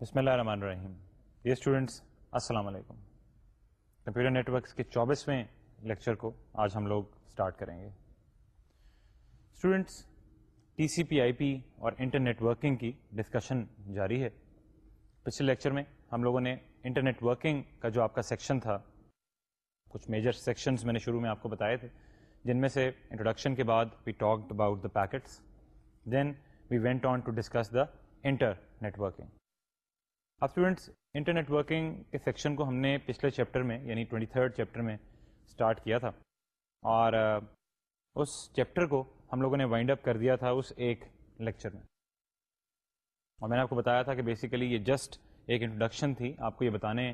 بسم اللہ الرحمن الرحیم۔ یہ اسٹوڈنٹس السلام علیکم۔ کمپیوٹر نیٹ ورکس کے چوبیسویں لیکچر کو آج ہم لوگ اسٹارٹ کریں گے۔ Students T C P I P اور انٹرنیٹ ورکنگ کی ڈسکشن جاری ہے۔ پچھلے لیکچر میں ہم لوگوں نے انٹرنیٹ ورکنگ کا جو آپ کا سیکشن تھا، کچھ میجر سیکشنز میں نے شروع میں آپ کو بتائے تھے، جن میں سے انٹروڈکشن کے بعد we talked about the packets then we went on to discuss the internetworking اب اسٹوڈینٹس انٹرنیٹ ورکنگ کے سیکشن کو ہم نے پچھلے چیپٹر میں یعنی ٹوئنٹی تھرڈ چیپٹر میں اسٹارٹ کیا تھا۔ اور اس چیپٹر کو ہم لوگوں نے وائنڈ اپ کر دیا تھا اس ایک لیکچر میں۔ اور میں نے آپ کو بتایا تھا کہ بیسیکلی یہ جسٹ ایک انٹروڈکشن تھی۔ آپ کو یہ بتانے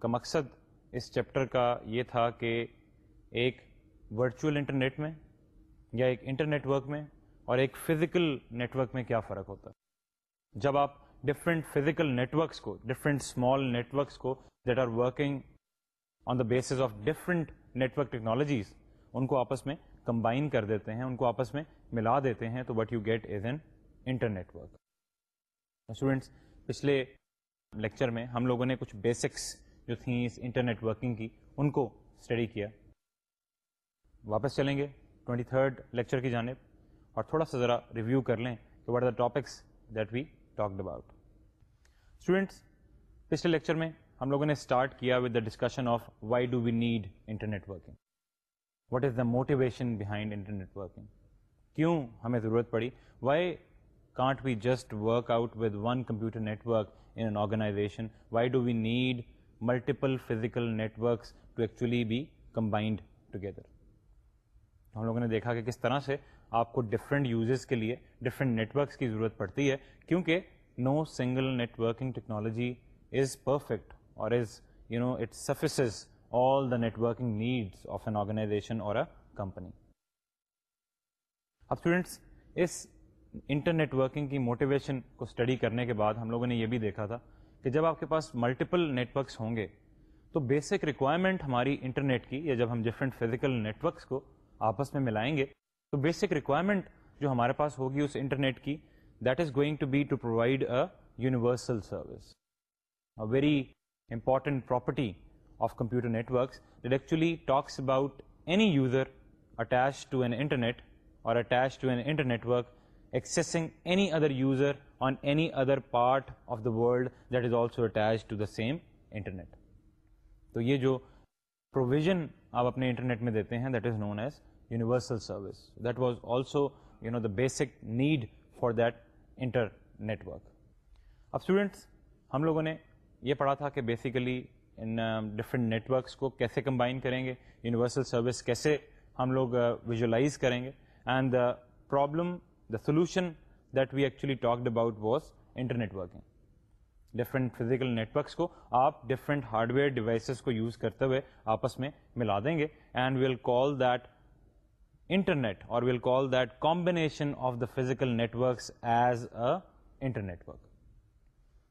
کا مقصد اس چیپٹر کا یہ تھا کہ ایک ورچوئل انٹرنیٹ میں یا ایک انٹرنیٹ ورک میں اور ایک فزیکل نیٹ ورک میں کیا فرق ہوتا۔ ہے جب آپ ڈفرینٹ فزیکل نیٹورکس کو ڈفرینٹ اسمال نیٹورکس کو that are working on the basis of different network technologies ان کو آپس میں کمبائن کر دیتے ہیں ان کو آپس میں ملا دیتے ہیں تو what you get is an internetwork students پچھلے لیکچر میں ہم لوگوں نے کچھ بیسکس جو تھیں اس انٹرنیٹ ورکنگ کی ان کو اسٹڈی کیا واپس چلیں گے ٹوئنٹی تھرڈ لیکچر کی جانب اور تھوڑا سا ذرا ریویو کر لیں کہ what are the topics that we talked about students پچھلے لیکچر میں ہم لوگوں نے اسٹارٹ کیا with the discussion of why do we need internetworking what is the motivation behind internetworking کیوں ہمیں ضرورت پڑی why can't we just work out with one computer network in an organization why do we need multiple physical networks to actually be combined together ہم لوگوں نے دیکھا کہ کس طرح سے آپ کو ڈفرینٹ یوزز کے لیے ڈفرینٹ نیٹورکس کی ضرورت پڑتی ہے، کیونکہ no single networking technology is perfect اور is you know it suffices all the networking needs of an organization اور اے کمپنی اب اسٹوڈینٹس اس انٹرنیٹ ورکنگ کی موٹیویشن کو اسٹڈی کرنے کے بعد ہم لوگوں نے یہ بھی دیکھا تھا کہ جب آپ کے پاس ملٹیپل نیٹورکس ہوں گے، تو بیسک ریکوائرمنٹ ہماری انٹرنیٹ کی یا جب ہم ڈفرینٹ فزیکل نیٹورکس کو آپس میں ملائیں گے، تو بیسک ریکوائرمنٹ جو ہمارے پاس ہوگی اس انٹرنیٹ کی that is going to be to provide a universal service very important property of computer networks that actually talks about any user attach to an internet اور attach to an internetwork accessing any other user on any other part of the world that is also attach to the same internet تو یہ جو provision آپ اپنے internet میں دیتے ہیں that is known as universal service that was also you know the basic need for that internetwork اب students ہم لوگوں نے یہ پڑھا تھا کہ بیسیکلی ان ڈفرینٹ نیٹورکس کو کیسے کمبائن کریں گے یونیورسل سروس کیسے ہم لوگ ویژولائز uh, کریں گے and the problem the solution that we actually talked about was internetworking different physical networks کو آپ ڈفرینٹ ہارڈ ویئر ڈیوائسز کو یوز کرتے ہوئے آپس میں ملا دیں گے and we'll call that internet اور we'll call that combination of the physical networks as a internetwork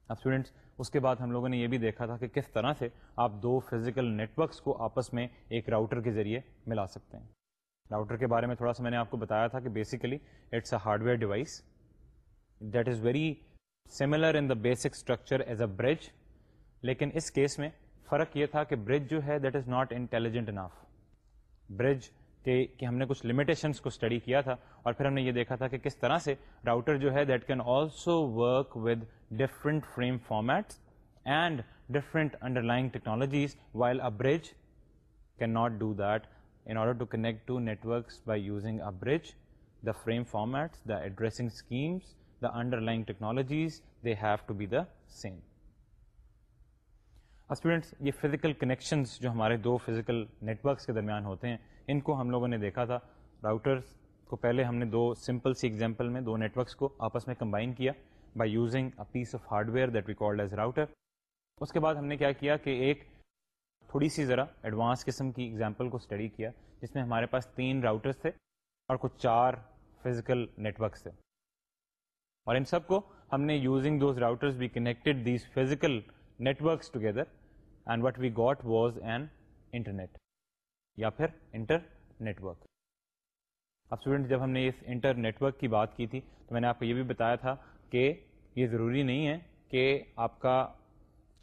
اب اسٹوڈینٹس اس کے بعد ہم لوگوں نے یہ بھی دیکھا تھا کہ کس طرح سے آپ دو فزیکل نیٹورکس کو آپس میں ایک راؤٹر کے ذریعے ملا سکتے ہیں۔ راؤٹر کے بارے میں تھوڑا سا میں نے آپ کو بتایا تھا کہ basically it's a hardware device that is very similar in the basic structure as a bridge لیکن اس کیس میں فرق یہ تھا کہ برج جو ہے that is not intelligent enough bridge کہ ہم نے کچھ لمیٹیشنس کو اسٹڈی کیا تھا اور پھر ہم نے یہ دیکھا تھا کہ کس طرح سے راؤٹر جو ہے that can also work with different frame formats and different underlying technologies while a bridge can not do that in order to connect to networks by using a bridge the frame formats the addressing schemes the underlying technologies they have to be the same students یہ physical connections جو ہمارے دو physical networks کے درمیان ہوتے ہیں ان کو ہم لوگوں نے دیکھا تھا۔ راؤٹرس کو پہلے ہم نے دو سمپل سی ایگزامپل میں دو نیٹورکس کو آپس میں کمبائن کیا by using a piece of hardware that we called as router اس کے بعد ہم نے کیا کیا کہ ایک تھوڑی سی ذرا ایڈوانس قسم کی ایگزامپل کو اسٹڈی کیا جس میں ہمارے پاس تین راؤٹرس تھے اور کچھ چار فزیکل نیٹورکس تھے۔ اور ان سب کو ہم نے using those routers be connected these physical networks together and what we got was an internet یا پھر انٹر نیٹورک۔ اب اسٹوڈنٹ جب ہم نے اس انٹر نیٹورک کی بات کی تھی، تو میں نے آپ کو یہ بھی بتایا تھا کہ یہ ضروری نہیں ہے کہ آپ کا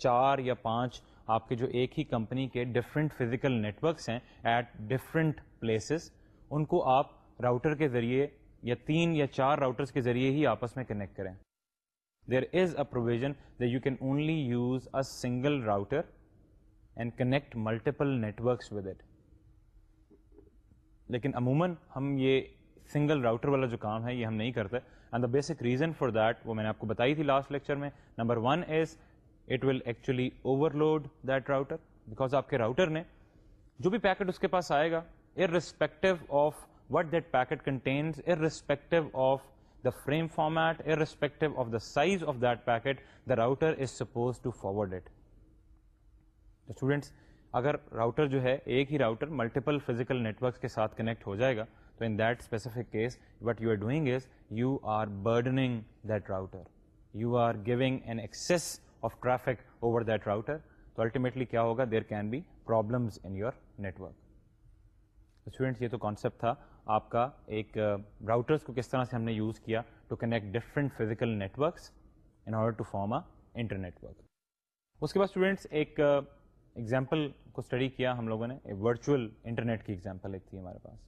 چار یا پانچ، آپ کے جو ایک ہی کمپنی کے ڈفرینٹ فزیکل نیٹورکس ہیں ایٹ ڈفرینٹ پلیسز ان کو آپ راؤٹر کے ذریعے یا تین یا چار راؤٹرس کے ذریعے ہی آپس میں کنیکٹ کریں۔ There is a provision that you can only use a single router and connect multiple networks with it لیکن عموماً ہم یہ سنگل راؤٹر والا جو کام ہے یہ ہم نہیں کرتے۔ And the basic reason for that وہ میں نے آپ کو بتائی تھی لاسٹ لیکچر میں۔ Number one is it will actually overload that router because آپ کے راؤٹر نے جو بھی پیکٹ اس کے پاس آئے گا irrespective of what that packet contains irrespective of the frame format irrespective of the size of that packet the router is supposed to forward it students اگر router جو ہے ایک ہی راؤٹر ملٹیپل فزیکل نیٹورکس کے ساتھ connect ہو جائے گا، تو in that specific case what you are doing is you are burdening that router you are giving an excess of traffic over that router تو الٹیمیٹلی کیا ہوگا؟ There can be problems in your network students یہ تو concept تھا۔ آپ کا ایک routers کو کس طرح سے ہم نے یوز کیا to connect different physical networks in order to form a internetwork اس کے بعد اسٹوڈینٹس ایک ایگزامپل کو اسٹڈی کیا ہم لوگوں نے ورچوئل انٹرنیٹ کی ایگزامپل ایک تھی ہمارے پاس۔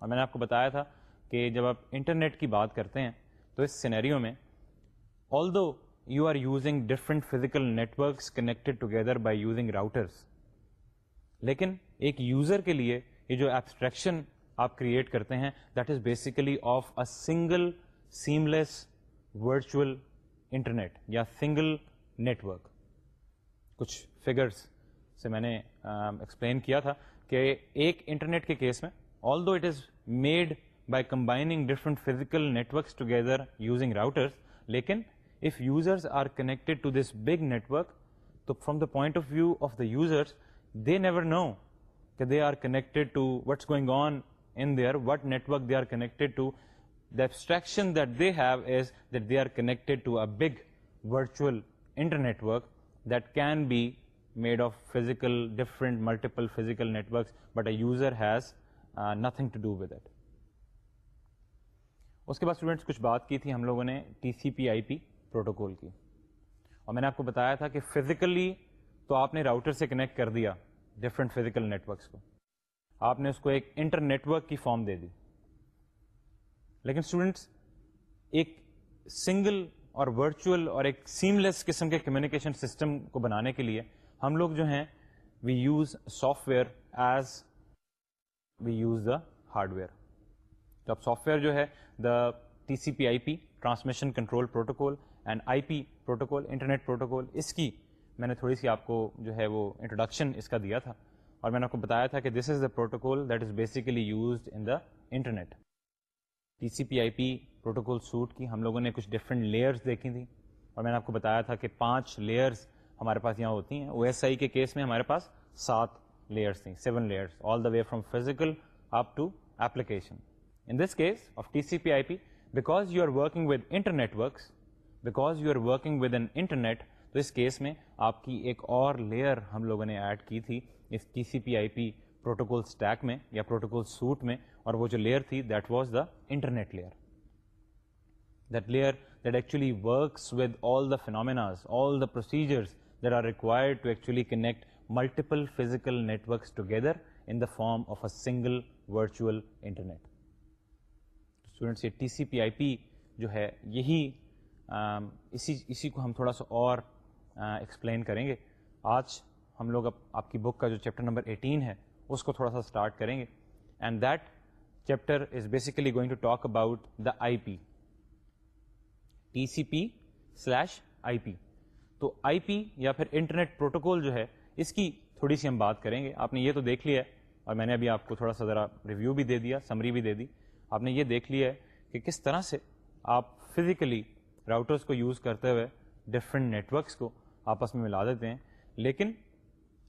اور میں نے آپ کو بتایا تھا کہ جب آپ انٹرنیٹ کی بات کرتے ہیں، تو اس سینیریو میں although you are using different physical networks connected together by using routers لیکن ایک یوزر کے لیے یہ جو ایبسٹریکشن آپ کریٹ کرتے ہیں that is basically of a single seamless virtual internet یا سنگل نیٹورک کچھ فگرس سے میں نے ایکسپلین کیا تھا کہ ایک انٹرنیٹ کے کیس میں although it is made by combining different physical networks together using routers لیکن if users are connected to this big network تو from the point of view of the users they never know کہ they are connected to what's going on in their what network they are connected to the abstraction that they have is that they are connected to a big virtual internetwork that can be made of physical different multiple physical networks but a user has nothing to do with it اس کے بعد students کچھ بات کی تھی ہم لوگوں نے T C P I P protocol کی۔ اور میں نے آپ کو بتایا تھا کہ فزیکلی تو آپ نے راؤٹر سے کنیکٹ کر دیا ڈفرنٹ فزیکل نیٹورکس کو۔ آپ نے اس کو ایک انٹر نیٹورک کی فارم دے دی۔ لیکن اسٹوڈینٹس ایک سنگل اور ورچوئل اور ایک سیملیس قسم کے کمیونیکیشن سسٹم کو بنانے کے لیے ہم لوگ جو ہیں we use software as we use the hardware تو اب سافٹ ویئر جو ہے the T C P I P transmission control protocol and I P protocol internet protocol اس کی میں نے تھوڑی سی آپ کو جو ہے وہ انٹروڈکشن اس کا دیا تھا۔ اور میں نے آپ کو بتایا تھا کہ this is the protocol that is basically used in the internet T C P I P protocol suite کی ہم لوگوں نے کچھ ڈفرینٹ لیئرس دیکھی تھیں۔ اور میں نے آپ کو بتایا تھا کہ پانچ لیئرس ہمارے پاس یہاں ہوتی ہیں۔ او ایس آئی کے کیس میں ہمارے پاس سات لیئرس تھیں seven layers all the way from physical up to application in this case of T C P I P because you are working with internetworks because you are working with an internet تو اس case میں آپ کی ایک اور layer ہم لوگوں نے ایڈ کی تھی اس T C P I P protocol stack میں یا پروٹوکول سوٹ میں، اور وہ جو لیئر تھی that was the internet layer that layer that actually works with all the phenomenas all the procedures that are required to actually connect multiple physical networks together in the form of a single virtual internet students یہ T C P I P جو ہے، یہی اسی اسی کو ہم تھوڑا سا اور ایکسپلین کریں گے۔ آج ہم لوگ اب آپ کی بک کا جو چیپٹر نمبر ایٹین ہے، اس کو تھوڑا سا اسٹارٹ کریں گے۔ And that chapter is basically going to talk about the I P T C P slash I P تو آئی پی یا پھر انٹرنیٹ پروٹوکول جو ہے، اس کی تھوڑی سی ہم بات کریں گے۔ آپ نے یہ تو دیکھ لیا ہے، اور میں نے ابھی آپ کو تھوڑا سا ذرا ریویو بھی دے دیا سمری بھی دے دی۔ آپ نے یہ دیکھ لیا ہے کہ کس طرح سے آپ فزیکلی راؤٹرس کو یوز کرتے ہوئے ڈفرینٹ نیٹورکس کو آپس میں ملا دیتے ہیں۔ لیکن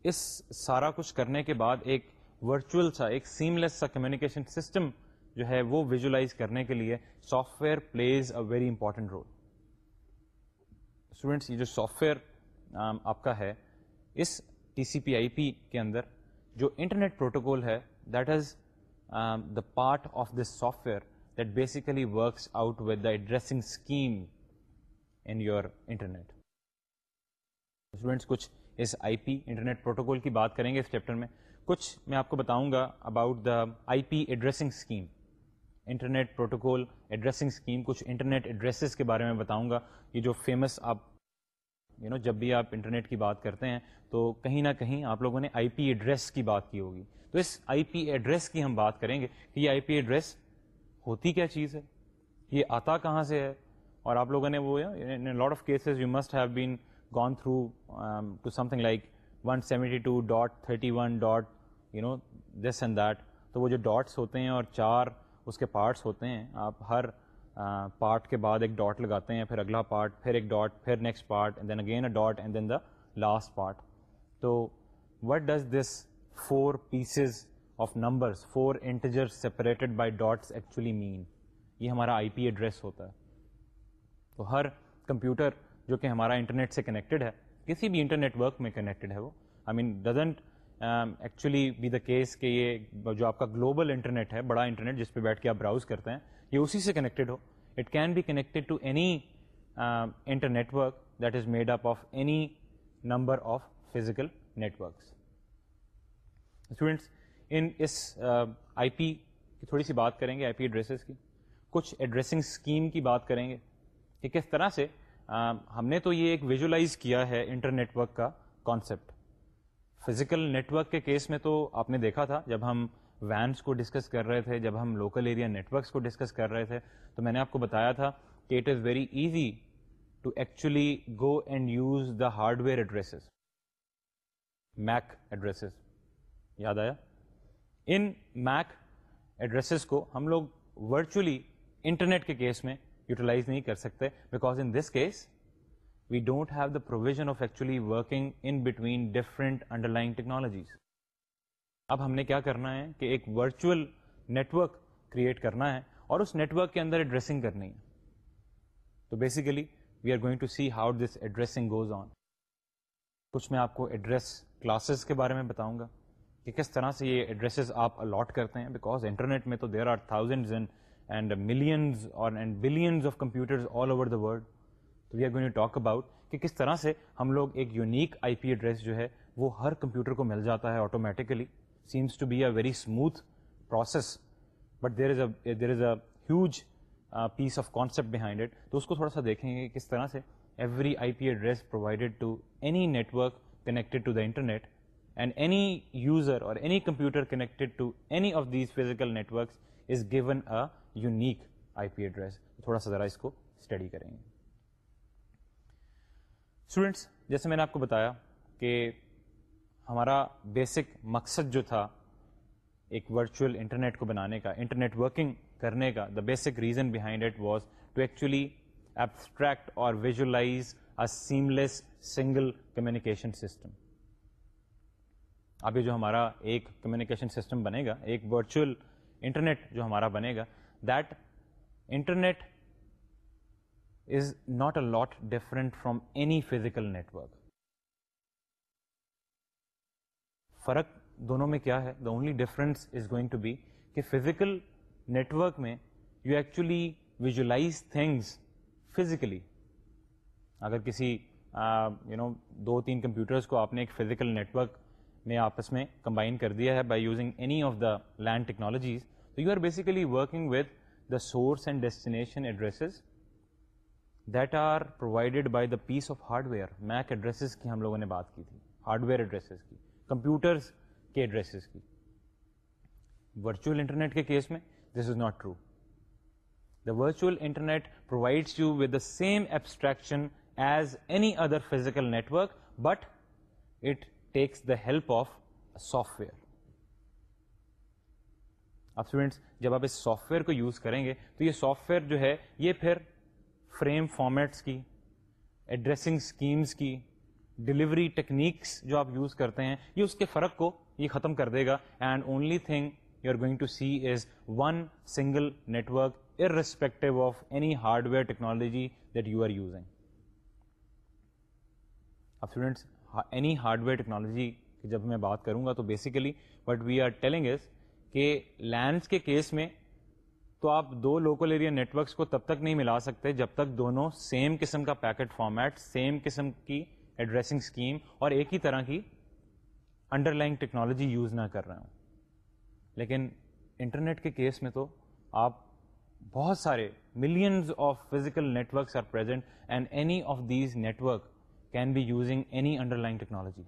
اس سارا کچھ کرنے کے بعد ایک ورچوئل سا، ایک سیملیس سا کمیونیکیشن سسٹم جو ہے وہ ویژلائز کرنے کے لیے software plays a very important role students یہ جو سافٹ ویئر آپ کا ہے، اس T C P I P کے اندر جو انٹرنیٹ پروٹوکول ہے that is the part of this software that basically works out with the addressing scheme in your internet. Students کچھ اس آئی پی انٹرنیٹ پروٹوکول کی بات کریں گے اس چیپٹر میں کچھ میں آپ کو بتاؤں گا about the I P addressing scheme internet protocol addressing scheme کچھ انٹرنیٹ ایڈریسز کے بارے میں بتاؤں گا۔ یہ جو فیمس آپ یو نو جب بھی آپ انٹرنیٹ کی بات کرتے ہیں تو کہیں نہ کہیں آپ لوگوں نے آئی پی ایڈریس کی بات کی ہوگی۔ تو اس آئی پی ایڈریس کی ہم بات کریں گے کہ یہ آئی پی ایڈریس ہوتی کیا چیز ہے؟ یہ آتا کہاں سے ہے؟ اور آپ لوگوں نے وہ lot of cases you must have been gone through to something like one seventy two dot thirty one dot you know this and that تو وہ جو ڈاٹس ہوتے ہیں اور چار اس کے پارٹس ہوتے ہیں۔ آپ ہر پارٹ کے بعد ایک ڈاٹ لگاتے ہیں، پھر اگلا پارٹ پھر ایک ڈاٹ پھر next part and then again a dot and then the last part تو what does this four pieces of numbers four integer separated by dots actually mean یہ ہمارا آئی پی ایڈریس ہوتا ہے۔ تو ہر computer جو کہ ہمارا انٹرنیٹ سے کنیکٹڈ ہے، کسی بھی انٹرنیٹ ورک میں کنیکٹڈ ہے وہ۔ I mean doesn't actually be the case کہ یہ جو آپ کا گلوبل انٹرنیٹ ہے، بڑا انٹرنیٹ جس پہ بیٹھ کے آپ براؤز کرتے ہیں، یہ اسی سے connected who. It can be connected to any internetwork that is made up of any number of physical networks students ان اس آئی پی کی تھوڑی سی بات کریں گے آئی پی ایڈریسز کی. کچھ ایڈریسنگ اسکیم کی بات کریں گے کہ کس طرح سے um, ہم نے تو یہ ایک ویژولائز کیا ہے انٹرنیٹ ورک کا کانسیپٹ فزیکل نیٹورک کے کیس میں تو آپ نے دیکھا تھا، جب ہم وینس کو ڈسکس کر رہے تھے، جب ہم لوکل ایریا نیٹورکس کو ڈسکس کر رہے تھے، تو میں نے آپ کو بتایا تھا کہ it is very easy to actually go and use the hardware addresses MAC addresses یاد آیا؟ ان میک ایڈریسز کو ہم لوگ ورچولی انٹرنیٹ کے کیس میں یوٹیلائز نہیں کر سکتے because in this case we don't have the provision of actually working in between different underlying technologies اب ہم نے کیا کرنا ہے کہ ایک ورچوئل نیٹورک کریٹ کرنا ہے اور اس نیٹورک کے اندر ایڈریسنگ کرنی ہے. تو basically we are going to see how this addressing goes on کچھ میں آپ کو ایڈریس کلاسز کے بارے میں بتاؤں گا کہ کس طرح سے یہ ایڈریسز آپ الاٹ کرتے ہیں بیکاز انٹرنیٹ میں تو there are thousands and millions or and billions of computers all over the world تو we are going talk about کہ کس طرح سے ہم لوگ ایک یونیک آئی پی ایڈریس جو ہے وہ ہر کمپیوٹر کو مل جاتا ہے automatically seems to be a very smooth process but there is a there is a huge piece of concept behind it تو اس کو تھوڑا سا دیکھیں گے کس طرح سے every I P address provided to any network connected to the internet and any user or any computer connected to any of these physical networks is given a unique I P address تھوڑا سا ذرا اس کو study کریں گے۔ Students جیسے میں نے آپ کو بتایا کہ ہمارا بیسک مقصد جو تھا ایک ورچوئل انٹرنیٹ کو بنانے کا انٹرنیٹ ورکنگ کرنے کا the basic reason behind it was to actually abstract or visualise a seamless single communication system اب یہ جو ہمارا ایک کمیونیکیشن سسٹم بنے گا، ایک ورچوئل انٹرنیٹ جو ہمارا بنے گا that internet is not a lot different from any physical network فرق دونوں میں کیا ہے؟ The only difference is going to be کہ فزیکل نیٹورک میں you actually visualise things physically اگر کسی یو نو دو تین کمپیوٹرس کو آپ نے ایک فزیکل نیٹورک میں آپس میں کمبائن کر دیا ہے by using any of the LAN technologies تو you are basically working with the source and destination addresses that are provided by the piece of hardware MAC addresses کی ہم لوگوں نے بات کی تھی ہارڈ ویئر ایڈریسز کی کمپیوٹرز کے ایڈریسز کی ورچوئل انٹرنیٹ کے کیس میں this is not true the virtual internet provides you with the same abstraction as any other physical network but it takes the help of software اب students جب آپ اس software کو use کریں گے تو یہ سافٹ ویئر جو ہے یہ پھر فریم فارمیٹس کی، ایڈریسنگ اسکیمس کی، ڈلیوری ٹیکنیکس جو آپ یوز کرتے ہیں، یہ اس کے فرق کو یہ ختم کر دے گا۔ And only thing you are going to see is one single network irrespective of any hardware technology that you are using اب students any hardware technology کی جب میں بات کروں گا تو basically what we are telling is کہ LANs کے کیس میں تو آپ دو لوکل ایریا نیٹورکس کو تب تک نہیں ملا سکتے جب تک دونوں سیم قسم کا پیکٹ فارمیٹ سیم قسم کی ایڈریسنگ اسکیم اور ایک ہی طرح کی انڈر لائن ٹیکنالوجی یوز نہ کر رہا ہوں۔ لیکن انٹرنیٹ کے کیس میں تو آپ بہت سارے millions of physical networks are present and any of these network can be using any underlying technology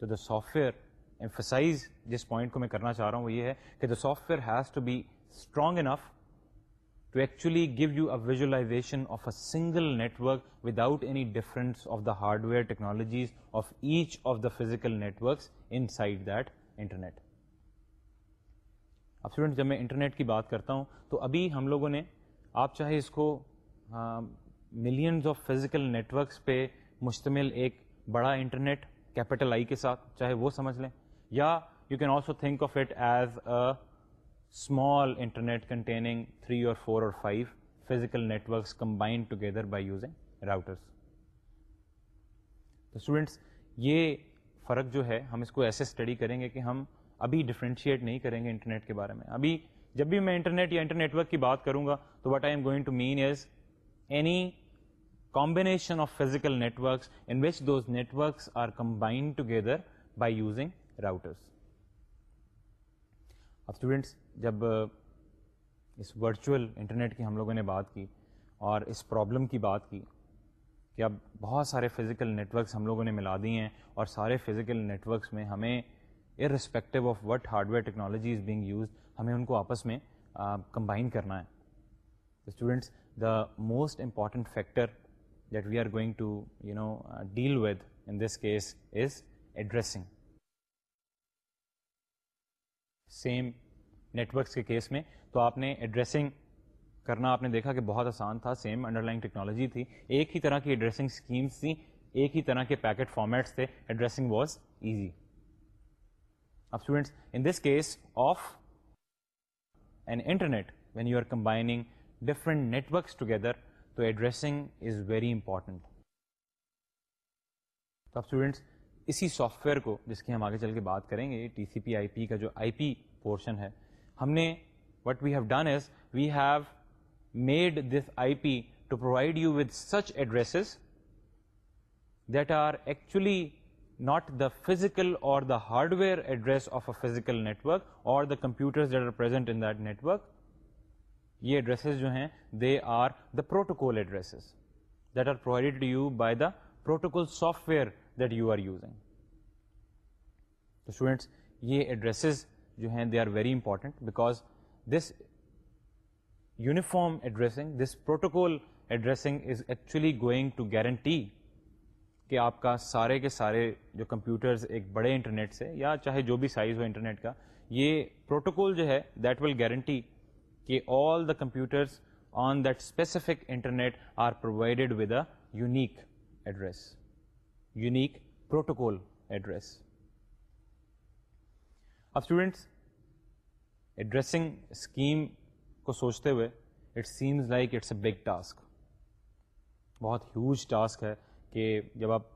تو دا سافٹ ویئر ایمفسائز جس پوائنٹ کو میں کرنا چاہ رہا ہوں وہ یہ ہے کہ the software has to be strong enough to actually give you a visualisation of a single network without any difference of the hardware technologies of each of the physical networks inside that internet اب student جب میں internet کی بات کرتا ہوں، تو ابھی ہم لوگوں نے، آپ چاہے اس کو ملینز آف فزیکل نیٹورکس پہ مشتمل ایک بڑا انٹرنیٹ کیپٹل آئی کے ساتھ، چاہے وہ سمجھ لیں، یا you can also think of it as a small internet containing three or four or five physical networks combined together by using routers تو اسٹوڈینٹس یہ فرق جو ہے ہم اس کو ایسے اسٹڈی کریں گے کہ ہم ابھی ڈفرینشیٹ نہیں کریں گے انٹرنیٹ کے بارے میں ابھی جب بھی میں انٹرنیٹ یا انٹرنیٹ ورک کی بات کروں گا تو what I am going to mean is any combination of physical networks in which those networks are combined together by using routers. اب اسٹوڈینٹس جب اس ورچوئل انٹرنیٹ کی ہم لوگوں نے بات کی اور اس پرابلم کی بات کی کہ اب بہت سارے فزیکل نیٹورکس ہم لوگوں نے ملا دی ہیں اور سارے فزیکل نیٹورکس میں ہمیں irrespective of what hardware technology is being used ہمیں ان کو آپس میں کمبائن کرنا ہے۔ Students the most important factor that we are going to you know deal with in this case is addressing same networks کے کیس میں، تو آپ نے ایڈریسنگ کرنا، آپ نے دیکھا کہ بہت آسان تھا سیم انڈر لائن ٹیکنالوجی تھی۔ ایک ہی طرح کی ایڈریسنگ اسکیمس تھیں، ایک ہی طرح کے پیکٹ فارمیٹس تھے۔ ایڈریسنگ واز ایزی اب students in this case of an internet when you are combining different networks together تو ایڈریسنگ از ویری امپورٹنٹ تو اب اسٹوڈینٹس اسی سافٹ ویئر کو جس کی ہم آگے چل کے بات کریں گے ٹی سی پی آئی پی کا جو آئی پی پورشن ہے، ہم نے what we have done is we have made this I P to provide you with such addresses that are actually not the physical or the hardware address of a physical network or the computer that are present in that network یہ addresses جو ہیں they are the protocol addresses that are provided you by the protocol software that you are using تو students یہ addresses جو ہیں they are very important because this uniform addressing this protocol addressing is actually going to guarantee کہ آپ کا سارے کے سارے جو کمپیوٹرز ایک بڑے انٹرنیٹ سے یا چاہے جو بھی سائز ہو انٹرنیٹ کا، یہ پروٹوکول جو ہے دیٹ ول گارنٹی کہ all the computers on that specific internet are provided with a unique address unique protocol address اب اسٹوڈینٹس ایڈریسنگ اسکیم کو سوچتے ہوئے it seems like it's a big task بہت ہیوج ٹاسک ہے کہ جب آپ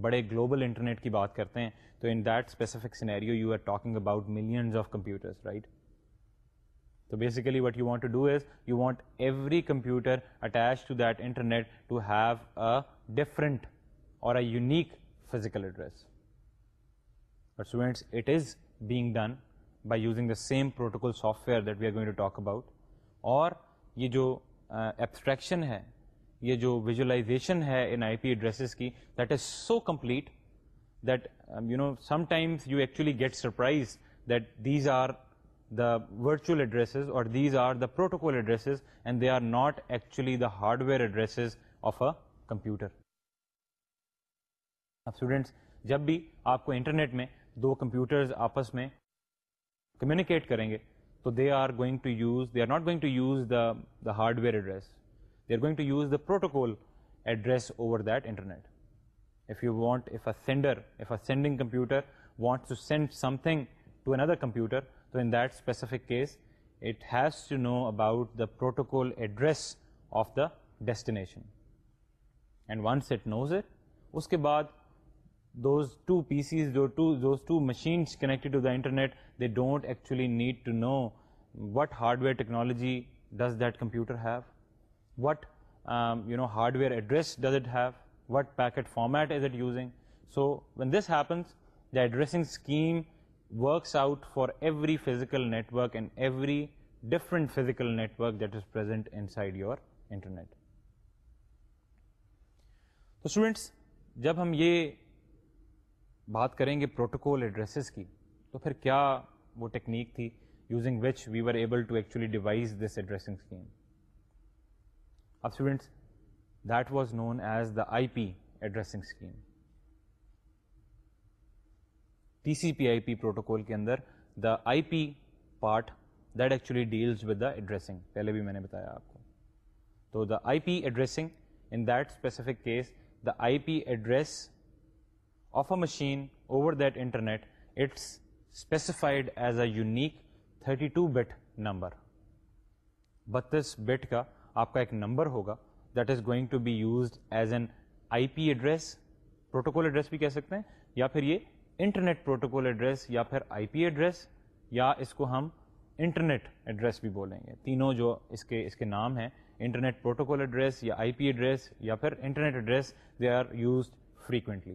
بڑے گلوبل انٹرنیٹ کی بات کرتے ہیں تو in that specific scenario you are talking about millions of computers right تو basically what you want to do is you want every computer attach to that internet to have a different or a unique physical address but students it is being done by using the same protocol software that we are going to talk about اور یہ جو abstraction ہے، یہ جو visualization ہے ان I P addresses کی that is so complete that you know sometimes you actually get surprise that these are the virtual addresses or these are the protocol addresses and they are not actually the hardware addresses of a computer students جب بھی آپ کو internet میں دو computers آپس میں communicate کریں گے، تو they are going to use they are not going to use the the hardware address they are going to use the protocol address over that internet if you want if a sender if a sending computer want to send something to another computer تو in that specific case it has to know about the protocol address of the destination and once it knows it اس کے بعد those two pieces جو two those two machines connected to the internet they don't actually need to know what hardware technology does that computer have what you know hardware address does it have what packet format is it using. So when this happens, the addressing scheme works out for every physical network and every different physical network that is present inside your internet. تو students جب ہم یہ بات کریں گے protocol addresses کی، تو پھر کیا وہ ٹیکنیک تھی using which we were able to actually devise this addressing scheme اب students that was known as the I P addressing scheme T C P I P protocol کے اندر the I P part that actually deals with the addressing پہلے بھی میں نے بتایا آپ کو۔ تو the I P addressing in that specific case the I P address of a machine over that internet it's specified as a unique thirty two bit number بتیس bit کا آپ کا ایک نمبر ہوگا that is going to be used as an I P address protocol address بھی کہہ سکتے ہیں یا پھر یہ انٹرنیٹ پروٹوکول ایڈریس یا پھر آئی پی ایڈریس یا اس کو ہم انٹرنیٹ ایڈریس بھی بولیں گے تینوں جو اس کے اس کے نام ہیں انٹرنیٹ پروٹوکول ایڈریس یا آئی پی ایڈریس یا پھر internet address they are used frequently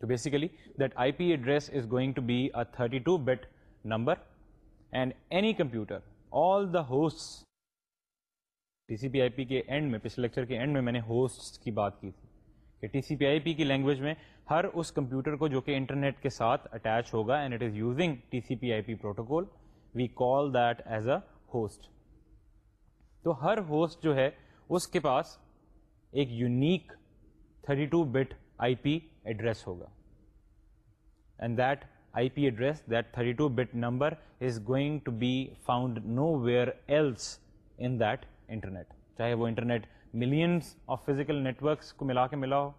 تو basically that I P address is going to be a thirty two bit number and any computer all the host T C P I P کے end میں، پچھلے lecture کے end میں میں نے host کی بات کی تھی کہ T C P I P کی لینگویج میں ہر اس کمپیوٹر کو جو کہ انٹرنیٹ کے ساتھ اٹیچ ہوگا and it is using T C P I P protocol we call that as a host تو ہر ہوسٹ جو ہے اس کے پاس ایک unique 32 two bit I P address ہوگا۔ And that I P address that 32 two bit number is going to be found nowhere else in that internet چاہے وہ internet millions of physical networks کو ملا کے ملا ہو،